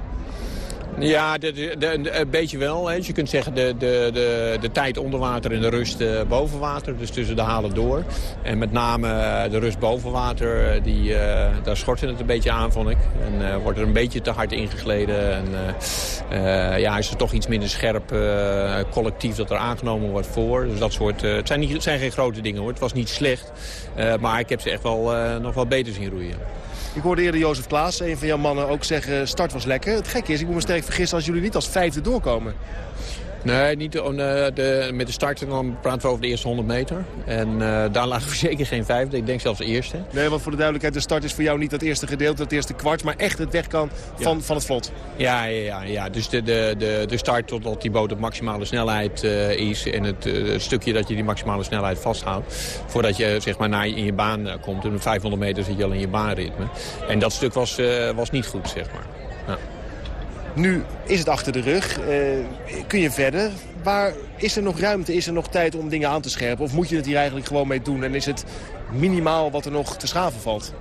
Ja, de, een beetje wel. Hè. Dus je kunt zeggen de, de, de, de tijd onder water en de rust uh, boven water. Dus tussen de halen door. En met name uh, de rust boven water, uh, die, daar schortte het een beetje aan, vond ik. En wordt er een beetje te hard ingegleden. En ja, is er toch iets minder scherp collectief dat er aangenomen wordt voor. Dus dat soort, het, zijn niet, het zijn geen grote dingen hoor. Het was niet slecht. maar ik heb ze echt wel nog wel beter zien roeien. Ik hoorde eerder Jozef Klaas, een van jouw mannen, ook zeggen... start was lekker. Het gekke is, ik moet me sterk vergissen als jullie niet als vijfde doorkomen. Nee, niet de, de, met de start dan praten we over de eerste 100 meter. En uh, daar lagen we <laughs> zeker geen vijfde. Ik denk zelfs de eerste. Nee, want voor de duidelijkheid, de start is voor jou niet het eerste gedeelte, het eerste kwart, maar echt het wegkan van, van het vlot. Ja, ja, ja, ja. dus de, de, de, de start totdat die boot op maximale snelheid uh, is. En het, uh, het, stukje dat je die maximale snelheid vasthoudt. Voordat je zeg maar naar in je baan komt. En 500 meter zit je al in je baanritme. En dat stuk was, was niet goed, zeg maar. Ja. Nu is het achter de rug. Uh, kun je verder? Waar is er nog ruimte? Is er nog tijd om dingen aan te scherpen? Of moet je het hier eigenlijk gewoon mee doen? En is het minimaal wat er nog te schaven valt?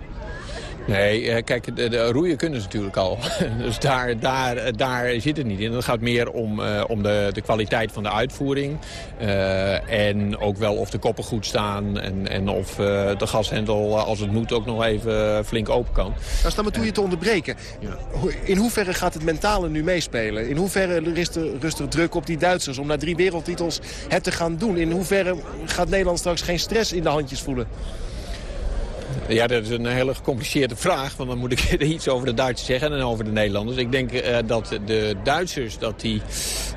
Nee, eh, kijk, de, de, roeien kunnen ze natuurlijk al. <laughs> dus daar, daar, daar zit het niet in. Het gaat meer om, uh, om de, de kwaliteit van de uitvoering. Uh, en ook wel of de koppen goed staan. En, en of uh, de gashendel, als het moet, ook nog even flink open kan. Nou, sta maar toe je te onderbreken. Ja. In hoeverre gaat het mentale nu meespelen? In hoeverre rust er, rust er druk op die Duitsers om na drie wereldtitels het te gaan doen? In hoeverre gaat Nederland straks geen stress in de handjes voelen? Ja, dat is een hele gecompliceerde vraag. Want dan moet ik <laughs> iets over de Duitsers zeggen en over de Nederlanders. Ik denk uh, dat de Duitsers, dat die...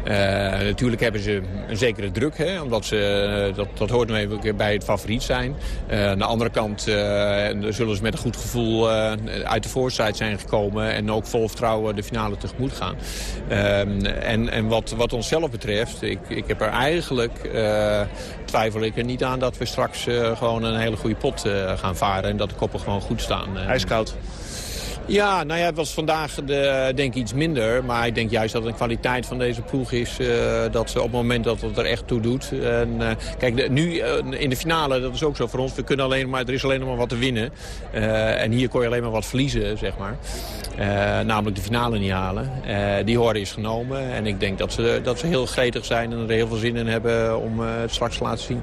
Uh, natuurlijk hebben ze een zekere druk. Hè, omdat ze, uh, dat, dat hoort nu even bij het favoriet zijn. aan de andere kant zullen ze met een goed gevoel uit de voorstrijd zijn gekomen. En ook vol vertrouwen de finale tegemoet gaan. Ehm, en en wat, wat onszelf betreft, ik, ik heb er eigenlijk... twijfel ik er niet aan dat we straks gewoon een hele goede pot gaan varen en dat de koppen gewoon goed staan. IJskoud. Ja, nou ja, het was vandaag de, denk ik iets minder. Maar ik denk juist dat de kwaliteit van deze ploeg is... Uh, dat ze op het moment dat het er echt toe doet... En, uh, kijk, de, nu uh, in de finale, dat is ook zo voor ons. We kunnen alleen maar, er is alleen nog maar wat te winnen. en hier kon je alleen maar wat verliezen, zeg maar. namelijk de finale niet halen. die hoorde is genomen. En ik denk dat ze, dat ze heel gretig zijn en er heel veel zin in hebben om het straks te laten zien.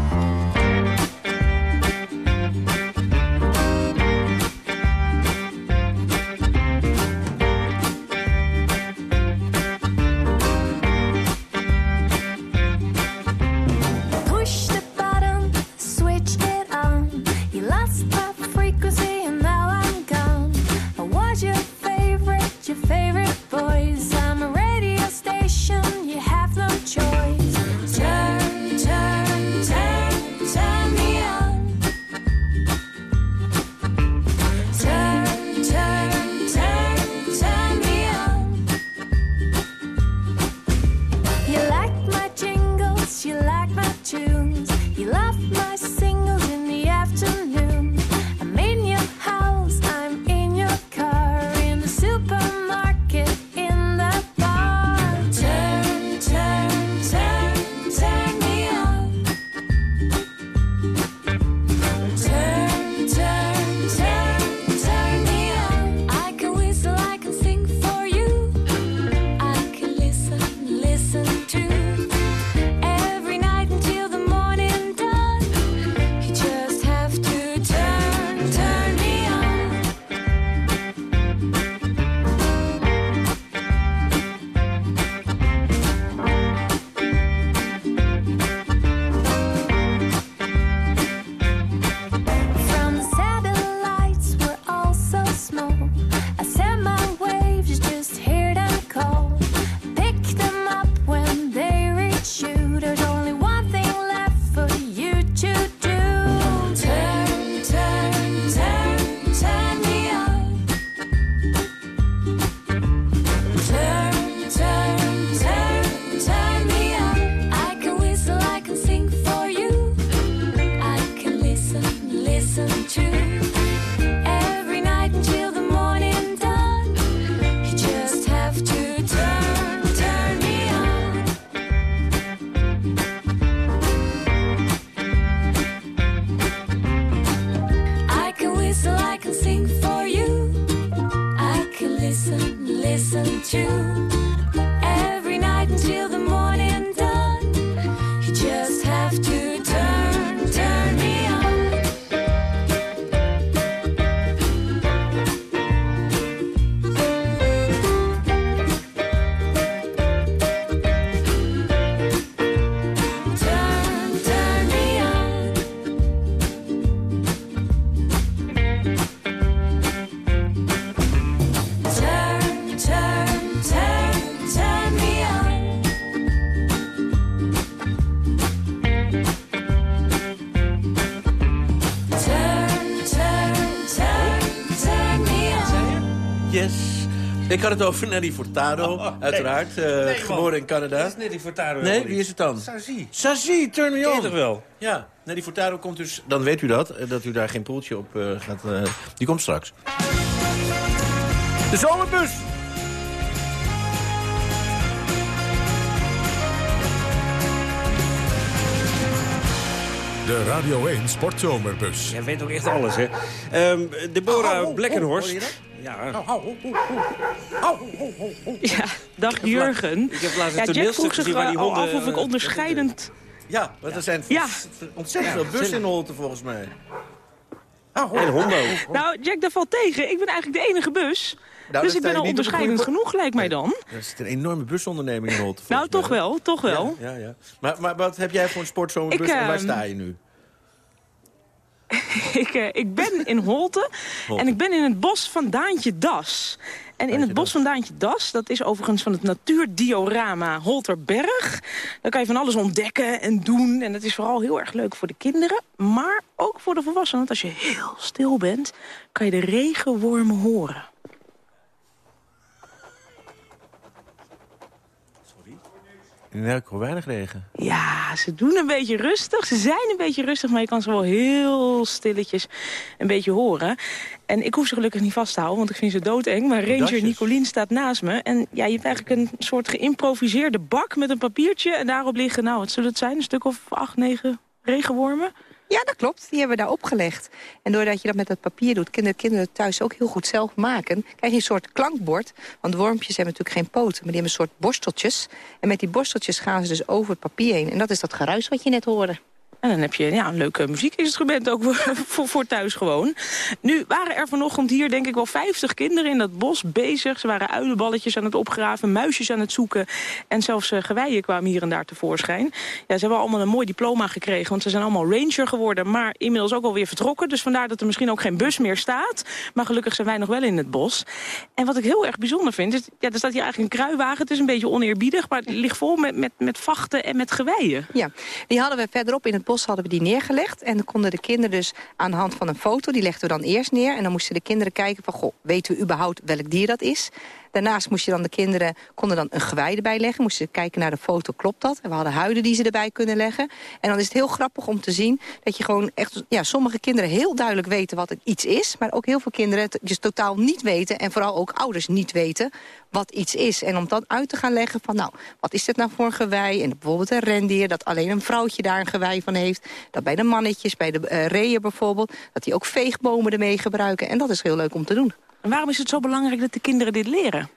Ik had het over Nelly Furtado, <laughs> uiteraard. eh, geboren in Canada. Dat is Nelly Furtado. Nee, wie is het dan? Sazie. Sazie, turn me Ken je on. toch wel? Ja, Nelly Furtado komt dus... Dan weet u dat, eh, dat u daar geen poeltje op eh, gaat... eh, die komt straks. De zomerbus! De Radio 1 Sportzomerbus. Jij weet ook echt alles, hè? Ehm Deborah Blekkenhorst. hoor je dat? Ja. Ja, dag Jurgen. Ik heb laatst een ja, Jack vroeg zich gezien waar die honden, af of ik eh, onderscheidend... Ja, want er zijn Ja. ontzettend veel bussen in Holte volgens mij. En honden ook. Nou, Jack, dat valt tegen. Ik ben eigenlijk de enige bus. dan dus ik ben je al onderscheidend goede genoeg, lijkt mij dan. Er zit een enorme busonderneming in Holte Nou, toch wel, toch wel. Ja, ja. Maar, maar wat heb jij voor een sportzomerbus Ik, en waar ehm, sta je nu? <laughs> ik, eh, ik ben in Holte Holte. en ik ben in het bos van Daantje Das. En in het bos van Daantje Das, dat is overigens van het natuurdiorama Holterberg. Daar kan je van alles ontdekken en doen. En dat is vooral heel erg leuk voor de kinderen, maar ook voor de volwassenen. Want als je heel stil bent, kan je de regenwormen horen. Ik hoor weinig regen. Ja, ze doen een beetje rustig. Ze zijn een beetje rustig, maar je kan ze wel heel stilletjes een beetje horen. En ik hoef ze gelukkig niet vast te houden, want ik vind ze doodeng. Maar Ranger dasjes. Nicolien staat naast me. En ja, je hebt eigenlijk een soort geïmproviseerde bak met een papiertje. En daarop liggen, nou, wat zullen het zijn? Een stuk of acht, negen regenwormen? Ja, dat klopt. Die hebben we daar opgelegd. En doordat je dat met dat papier doet, kunnen kinderen thuis ook heel goed zelf maken. Krijg je een soort klankbord. Want wormpjes hebben natuurlijk geen poten, maar die hebben een soort borsteltjes. En met die borsteltjes gaan ze dus over het papier heen. En dat is dat geruis wat je net hoorde. En dan heb je ja, een leuk muziekinstrument ook voor, <laughs> voor, voor thuis gewoon. Nu waren er vanochtend hier denk ik wel 50 kinderen in dat bos bezig. Ze waren uilenballetjes aan het opgraven, muisjes aan het zoeken. En zelfs uh, geweien kwamen hier en daar tevoorschijn. Ja, ze hebben allemaal een mooi diploma gekregen, want ze zijn allemaal ranger geworden. Maar inmiddels ook alweer vertrokken. Dus vandaar dat er misschien ook geen bus meer staat. Maar gelukkig zijn wij nog wel in het bos. En wat ik heel erg bijzonder vind, is, ja, er staat hier eigenlijk een kruiwagen. Het is een beetje oneerbiedig, maar het ligt vol met, met, met vachten en met geweien. Ja, die hadden we verderop in het bos hadden we die neergelegd. En dan konden de kinderen dus aan de hand van een foto, die legden we dan eerst neer. En dan moesten de kinderen kijken van, goh, weten we überhaupt welk dier dat is? Daarnaast moest je dan de kinderen, konden dan een gewei erbij leggen. Moesten ze kijken naar de foto, klopt dat? En we hadden huiden die ze erbij kunnen leggen. En dan is het heel grappig om te zien dat je gewoon echt... Ja, sommige kinderen heel duidelijk weten wat het iets is. Maar ook heel veel kinderen het dus totaal niet weten. En vooral ook ouders niet weten wat iets is. En om dan uit te gaan leggen van, nou, wat is dit nou voor een gewei? En bijvoorbeeld een rendier, dat alleen een vrouwtje daar een gewei van heeft. Dat bij de mannetjes, bij de uh, reeën bijvoorbeeld... dat die ook veegbomen ermee gebruiken. En dat is heel leuk om te doen. En waarom is het zo belangrijk dat de kinderen dit leren?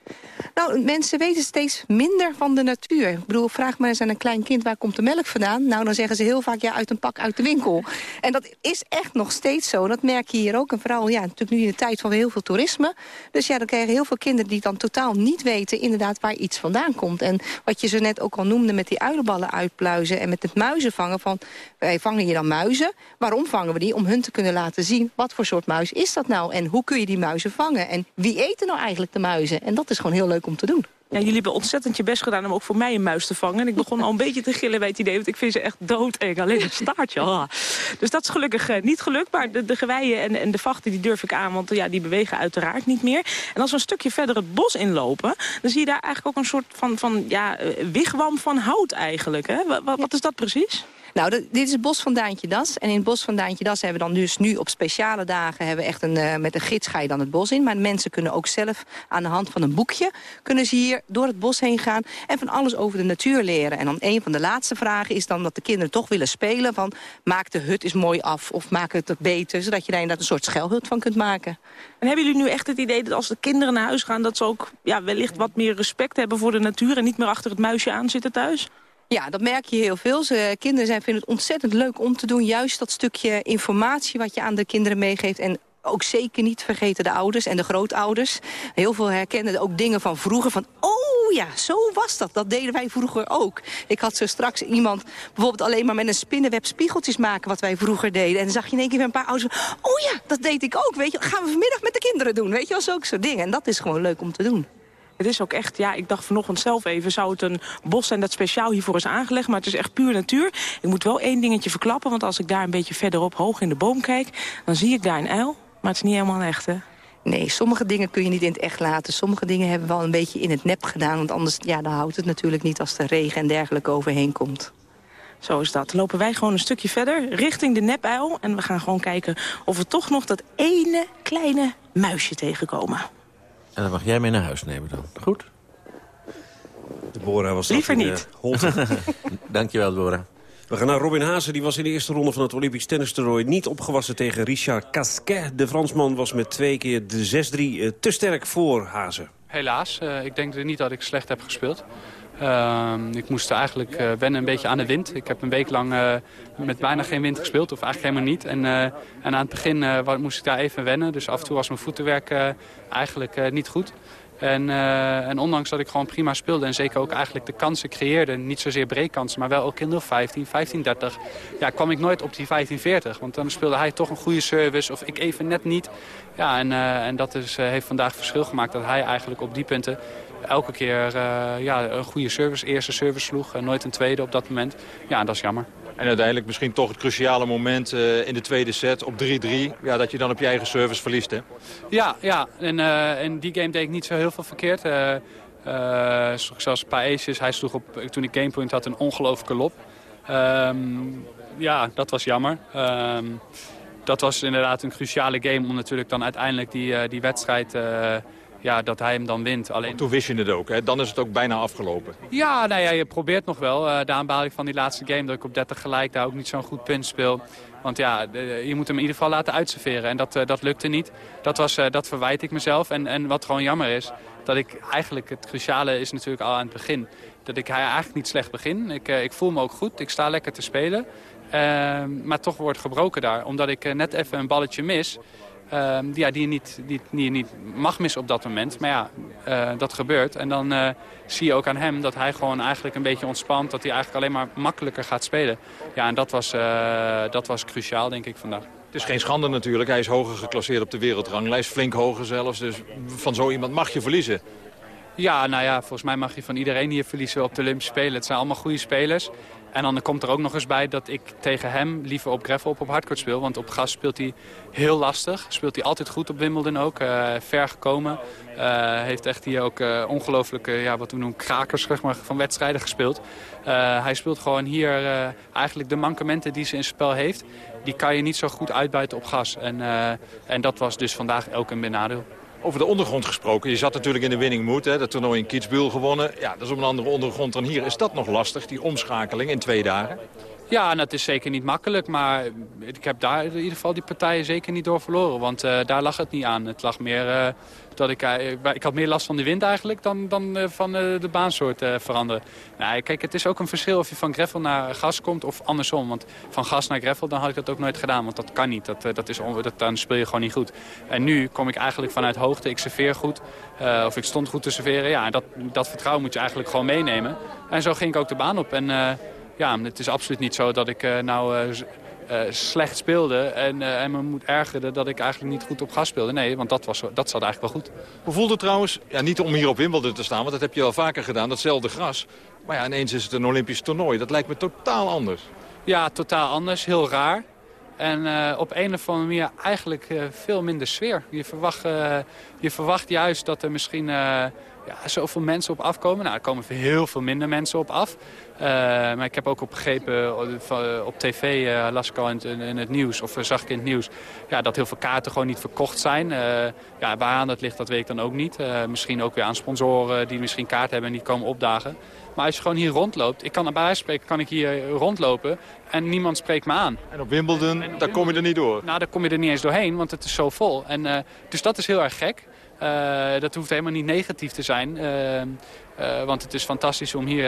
Nou, mensen weten steeds minder van de natuur. Ik bedoel, vraag maar eens aan een klein kind, waar komt de melk vandaan? Nou, dan zeggen ze heel vaak, ja, uit een pak uit de winkel. En dat is echt nog steeds zo. Dat merk je hier ook. En vooral, ja, natuurlijk nu in de tijd van heel veel toerisme. Dus ja, dan krijgen heel veel kinderen die dan totaal niet weten... inderdaad waar iets vandaan komt. En wat je zo net ook al noemde met die uilenballen uitpluizen... en met het muizen vangen van, wij vangen hier dan muizen. Waarom vangen we die? Om hun te kunnen laten zien, wat voor soort muis is dat nou? En hoe kun je die muizen vangen? En wie eten nou eigenlijk de muizen? En dat is gewoon heel leuk om te doen. Ja, jullie hebben ontzettend je best gedaan om ook voor mij een muis te vangen. En ik begon al een beetje te gillen bij het idee, want ik vind ze echt doodeng. Alleen een staartje. Dus dat is gelukkig uh, niet gelukt. Maar de, de geweien en, en de vachten die durf ik aan, want ja, die bewegen uiteraard niet meer. En als we een stukje verder het bos inlopen, dan zie je daar eigenlijk ook een soort van, van ja, uh, wigwam van hout eigenlijk. Hè? Wat, wat is dat precies? Nou, dit is het bos van Daantje Das. En in het bos van Daantje Das hebben we dan dus nu op speciale dagen... Hebben we echt een, eh, met een gids ga je dan het bos in. Maar mensen kunnen ook zelf aan de hand van een boekje... kunnen ze hier door het bos heen gaan en van alles over de natuur leren. En dan een van de laatste vragen is dan dat de kinderen toch willen spelen... van maak de hut eens mooi af of maak het beter... zodat je daar inderdaad een soort schuilhut van kunt maken. En hebben jullie nu echt het idee dat als de kinderen naar huis gaan... dat ze ook ja, wellicht wat meer respect hebben voor de natuur... en niet meer achter het muisje aan zitten thuis? Ja, dat merk je heel veel. Ze, kinderen zijn, vinden het ontzettend leuk om te doen. Juist dat stukje informatie wat je aan de kinderen meegeeft. En ook zeker niet vergeten de ouders en de grootouders. Heel veel herkennen ook dingen van vroeger. Van, oh ja, zo was dat. Dat deden wij vroeger ook. Ik had zo straks iemand bijvoorbeeld alleen maar met een spinnenweb spiegeltjes maken... wat wij vroeger deden. En dan zag je in één keer een paar ouders oh ja, dat deed ik ook. Weet je, gaan we vanmiddag met de kinderen doen. Weet je, dat is ook zo'n ding. En dat is gewoon leuk om te doen. Het is ook echt, ja, ik dacht vanochtend zelf even... zou het een bos zijn dat speciaal hiervoor is aangelegd... maar het is echt puur natuur. Ik moet wel één dingetje verklappen, want als ik daar een beetje verderop... hoog in de boom kijk, dan zie ik daar een uil. Maar het is niet helemaal echt, hè? Nee, sommige dingen kun je niet in het echt laten. Sommige dingen hebben we wel een beetje in het nep gedaan. Want anders ja, dan houdt het natuurlijk niet als er regen en dergelijke overheen komt. Zo is dat. Lopen wij gewoon een stukje verder richting de nepuil. En we gaan gewoon kijken of we toch nog dat ene kleine muisje tegenkomen. En dan mag jij mee naar huis nemen dan. Goed? Bora was Liever in, niet. eh, Holte. <laughs> Dankjewel, Bora. We gaan naar Robin Haase. Die was in de eerste ronde van het Olympisch tennistoernooi niet opgewassen tegen Richard Casquet. De Fransman was met twee keer de 6-3 eh, te sterk voor Haase. Helaas. eh, ik denk niet dat ik slecht heb gespeeld. Ehm, ik moest eigenlijk eh, wennen een beetje aan de wind. Ik heb een week lang eh, met bijna geen wind gespeeld, of eigenlijk helemaal niet. En, eh, en aan het begin moest ik daar even wennen. Dus af en toe was mijn voetenwerk eigenlijk niet goed. En, en ondanks dat ik gewoon prima speelde en zeker ook eigenlijk de kansen creëerde... niet zozeer breekkansen, maar wel ook in 015, 1530... Ja, kwam ik nooit op die 1540. Want dan speelde hij toch een goede service of ik even net niet. Ja, en, en dat is, heeft vandaag verschil gemaakt dat hij eigenlijk op die punten elke keer eh, ja, een goede service, eerste service sloeg. en nooit een tweede op dat moment. Ja, en dat is jammer. En uiteindelijk misschien toch het cruciale moment eh, in de tweede set op 3-3. Ja, dat je dan op je eigen service verliest, hè? Ja, ja. En eh, in die game deed ik niet zo heel veel verkeerd. Sloeg zelfs een paar aces. Hij sloeg op, toen ik gamepoint had, een ongelofelijke lop. Ehm, ja, dat was jammer. Ehm, dat was inderdaad een cruciale game om natuurlijk dan uiteindelijk die, die wedstrijd... eh, ja, dat hij hem dan wint. Alleen... Toen wist je het ook, hè? Dan is het ook bijna afgelopen. Ja, nou ja, je probeert nog wel. Uh, daarom baal ik van die laatste game dat ik op 30 gelijk daar ook niet zo'n goed punt speel. Want ja, je moet hem in ieder geval laten uitserveren. En dat, uh, dat lukte niet. Dat, was, uh, dat verwijt ik mezelf. En, en wat gewoon jammer is, dat ik eigenlijk het cruciale is natuurlijk al aan het begin. Dat ik eigenlijk niet slecht begin. Ik, ik voel me ook goed. Ik sta lekker te spelen. Ehm, maar toch wordt gebroken daar. Omdat ik net even een balletje mis. Uh, ja, die, je niet, die, die je niet mag missen op dat moment. Maar ja, uh, dat gebeurt. En dan uh, zie je ook aan hem dat hij gewoon eigenlijk een beetje ontspant. Dat hij eigenlijk alleen maar makkelijker gaat spelen. Ja, en dat was, uh, dat was cruciaal, denk ik, vandaag. Het is geen schande natuurlijk. Hij is hoger geclasseerd op de wereldranglijst. Flink hoger zelfs. Dus van zo iemand mag je verliezen. Ja, nou ja, volgens mij mag je van iedereen hier verliezen op de Olympische Spelen. Het zijn allemaal goede spelers. En dan komt er ook nog eens bij dat ik tegen hem liever op gravel op op hardcourt speel. Want op gas speelt hij heel lastig. Speelt hij altijd goed op Wimbledon ook. Uh, ver gekomen. Uh, heeft echt hier ook uh, ongelooflijke, ja, wat we noemen, krakers maar, van wedstrijden gespeeld. hij speelt gewoon hier eigenlijk de mankementen die ze in spel heeft. Die kan je niet zo goed uitbuiten op gas. En, en dat was dus vandaag ook een benadeel. Over de ondergrond gesproken. Je zat natuurlijk in de winning mood. Hè? Dat toernooi in Kitzbühel gewonnen. Ja, dat is op een andere ondergrond dan hier. Is dat nog lastig, die omschakeling in twee dagen? Ja, en dat is zeker niet makkelijk. Maar ik heb daar in ieder geval die partijen zeker niet door verloren. Want uh, daar lag het niet aan. Het lag meer uh, dat ik... Uh, ik had meer last van de wind eigenlijk dan, dan van de baansoort veranderen. Nou, kijk, het is ook een verschil of je van gravel naar gas komt of andersom. Want van gas naar gravel, dan had ik dat ook nooit gedaan. Want dat kan niet. Dat, dat is dat, dan speel je gewoon niet goed. En nu kom ik eigenlijk vanuit hoogte. Ik serveer goed. of ik stond goed te serveren. Ja, dat, dat vertrouwen moet je eigenlijk gewoon meenemen. En zo ging ik ook de baan op. En ja, het is absoluut niet zo dat ik nou uh, uh, slecht speelde en, en me moet ergeren dat ik eigenlijk niet goed op gas speelde. Nee, want dat, was, dat zat eigenlijk wel goed. Hoe voelde het trouwens, ja, niet om hier op Wimbledon te staan, want dat heb je al vaker gedaan, datzelfde gras. Maar ja, ineens is het een Olympisch toernooi. Dat lijkt me totaal anders. Ja, totaal anders. Heel raar. En uh, op een of andere manier eigenlijk uh, veel minder sfeer. Je verwacht, uh, je verwacht juist dat er misschien ja, zoveel mensen op afkomen. Nou, er komen heel veel minder mensen op af. Uh, maar ik heb ook op begrepen, op tv uh, las ik al in, in, het nieuws, of zag ik in het nieuws, ja, dat heel veel kaarten gewoon niet verkocht zijn. Uh, ja, waaraan dat ligt, dat weet ik dan ook niet. misschien ook weer aan sponsoren die misschien kaart hebben en niet komen opdagen. Maar als je gewoon hier rondloopt, ik kan buiten spreken, kan ik hier rondlopen en niemand spreekt me aan. En op Wimbledon, daar kom je er niet door? Nou, daar kom je er niet eens doorheen, want het is zo vol. En, dus dat is heel erg gek. Uh, dat hoeft helemaal niet negatief te zijn. Uh, uh, want het is fantastisch om hier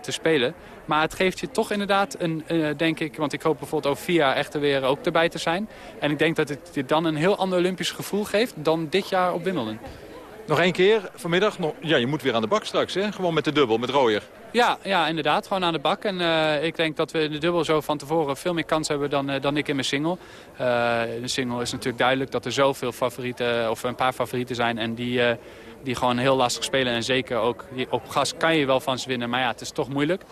te spelen. Maar het geeft je toch inderdaad een, denk ik... want ik hoop bijvoorbeeld over vier jaar echt er weer ook erbij te zijn. En ik denk dat het je dan een heel ander Olympisch gevoel geeft... dan dit jaar op Wimbledon. Nog één keer vanmiddag. Nog, ja, je moet weer aan de bak straks, hè? Gewoon met de dubbel, met Rooyer. Ja, ja, inderdaad. Gewoon aan de bak. En uh, ik denk dat we in de dubbel zo van tevoren veel meer kans hebben dan, uh, dan ik in mijn single. Uh, de single is natuurlijk duidelijk dat er zoveel favorieten, of een paar favorieten zijn. En die, die gewoon heel lastig spelen. En zeker ook op gas kan je wel van ze winnen. Maar ja, het is toch moeilijk.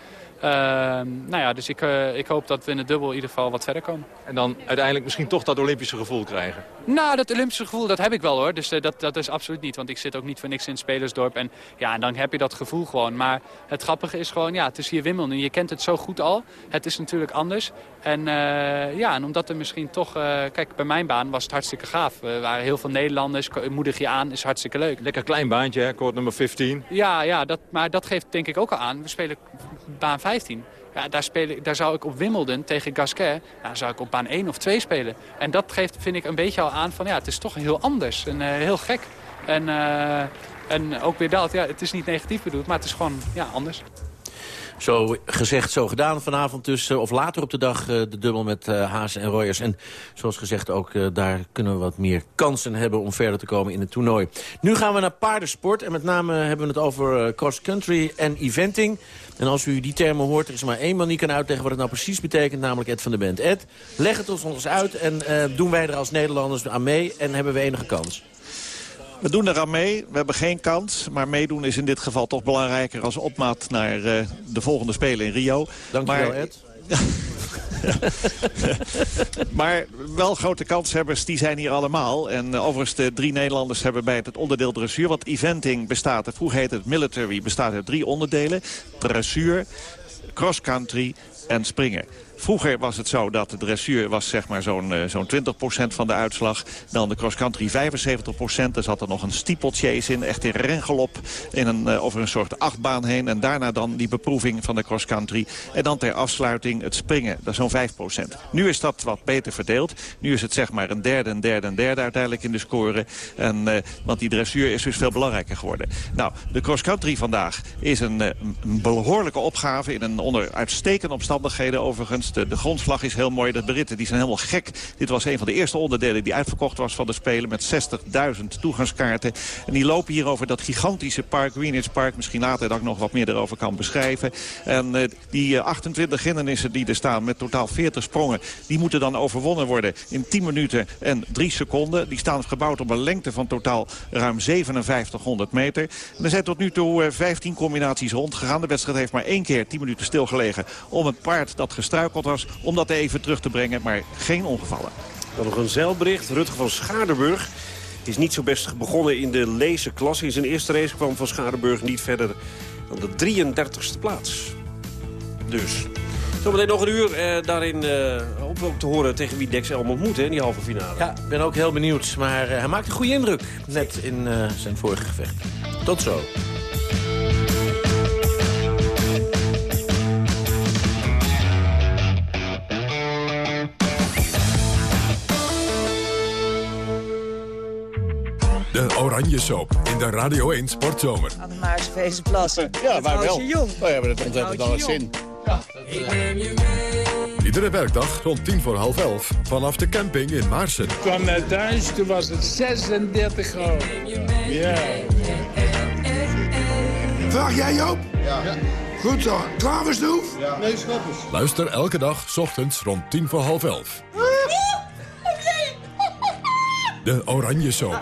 Ehm, nou ja, dus ik, uh, ik hoop dat we in de dubbel in ieder geval wat verder komen. En dan uiteindelijk misschien toch dat Olympische gevoel krijgen? Nou, dat Olympische gevoel, dat heb ik wel hoor. Dus uh, dat, dat is absoluut niet. Want ik zit ook niet voor niks in het Spelersdorp. En ja, en dan heb je dat gevoel gewoon. Maar het grappige is gewoon, ja, het is hier Wimbledon. Je kent het zo goed al. Het is natuurlijk anders. En uh, ja, en omdat er misschien toch... kijk, bij mijn baan was het hartstikke gaaf. Er waren heel veel Nederlanders. Moedig je aan, is hartstikke leuk. Lekker klein baantje, hè? Koord nummer 15. Ja, ja dat, maar dat geeft denk ik ook al aan. We spelen baan 15. Ja, daar, speel daar zou ik op Wimbledon tegen Gasquet, zou ik op baan 1 of 2 spelen. En dat geeft, vind ik, een beetje al aan van ja, het is toch heel anders en uh, heel gek. En, uh, en ook weer dat, ja, het is niet negatief bedoeld, maar het is gewoon ja, anders. Zo gezegd, zo gedaan vanavond dus. Of later op de dag uh, de dubbel met uh, Haas en Royers. En zoals gezegd ook daar kunnen we wat meer kansen hebben om verder te komen in het toernooi. Nu gaan we naar paardensport. En met name hebben we het over cross-country en eventing. En als u die termen hoort, er is maar één man die kan uitleggen wat het nou precies betekent. Namelijk Ed van de Bent. Ed, leg het ons ons uit en doen wij er als Nederlanders aan mee en hebben we enige kans? We doen eraan mee. We hebben geen kans. Maar meedoen is in dit geval toch belangrijker als opmaat naar uh, de volgende Spelen in Rio. Dankjewel, maar... Ed. <laughs> maar wel grote kanshebbers, die zijn hier allemaal. En overigens de drie Nederlanders hebben bij het onderdeel dressuur. Want eventing bestaat, vroeger heette het military, bestaat uit drie onderdelen. Dressuur, cross country en springen. Vroeger was het zo dat de dressuur was zeg maar zo'n uh, zo'n 20% van de uitslag. Dan de cross-country 75%. Er zat er nog een steeplechase in, echt in rengelop in een, uh, over een soort achtbaan heen. En daarna dan die beproeving van de cross-country. En dan ter afsluiting het springen, dat is zo'n 5%. Nu is dat wat beter verdeeld. Nu is het zeg maar een derde, een derde, een derde uiteindelijk in de score. En, uh, want die dressuur is dus veel belangrijker geworden. Nou, de cross-country vandaag is een, een behoorlijke opgave in een onder uitstekende omstandigheden overigens. De, grondslag is heel mooi. De beritten die zijn helemaal gek. Dit was een van de eerste onderdelen die uitverkocht was van de Spelen... met 60.000 toegangskaarten. En die lopen hier over dat gigantische park, Greenwich Park. Misschien later dat ik nog wat meer erover kan beschrijven. En uh, die 28 hindernissen die er staan met totaal 40 sprongen... die moeten dan overwonnen worden in 10 minuten en 3 seconden. Die staan gebouwd op een lengte van totaal ruim 5700 meter. En er zijn tot nu toe uh, 15 combinaties rondgegaan. De wedstrijd heeft maar één keer 10 minuten stilgelegen... om een paard dat gestruikeld was om dat even terug te brengen. Maar geen ongevallen. Dan nog een zeilbericht. Rutger van Schaardenburg is niet zo best begonnen in de Leese klasse. In zijn eerste race kwam van Schaardenburg niet verder dan de 33ste plaats. Dus... Zometeen nog een uur eh, daarin eh, op ook te horen tegen wie Dex Elmond moet hè, in die halve finale. Ja, ik ben ook heel benieuwd. Maar uh, hij maakt een goede indruk. Net in uh, zijn vorige gevecht. Tot zo. De Oranje Soap in de Radio 1 Sportzomer. Aan de Maarseveense plassen. Ja, wij wel. Je jong. We hebben het ontzettend al zin. Ja, dat. Iedere werkdag rond tien voor half elf vanaf de camping in Maarsen. Ik kwam naar thuis, toen was het 36 graden. Ja. Vraag jij Joop? Ja. ja. Goed zo. Klaar voor stoef? Ja. Nee, schappers. Luister elke dag, s ochtends rond tien voor half elf. De Oranje Soap.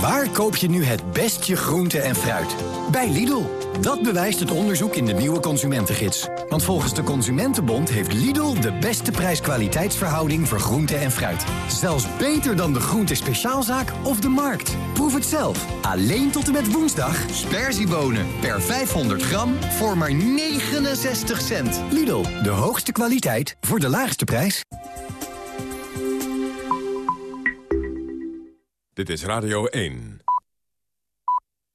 Waar koop je nu het best je groente en fruit? Bij Lidl. Dat bewijst het onderzoek in de nieuwe consumentengids. Want volgens de Consumentenbond heeft Lidl de beste prijs-kwaliteitsverhouding voor groente en fruit. Zelfs beter dan de groente speciaalzaak of de markt. Proef het zelf. Alleen tot en met woensdag. Sperziebonen per 500 gram voor maar 69 cent. Lidl, de hoogste kwaliteit voor de laagste prijs. Dit is Radio 1.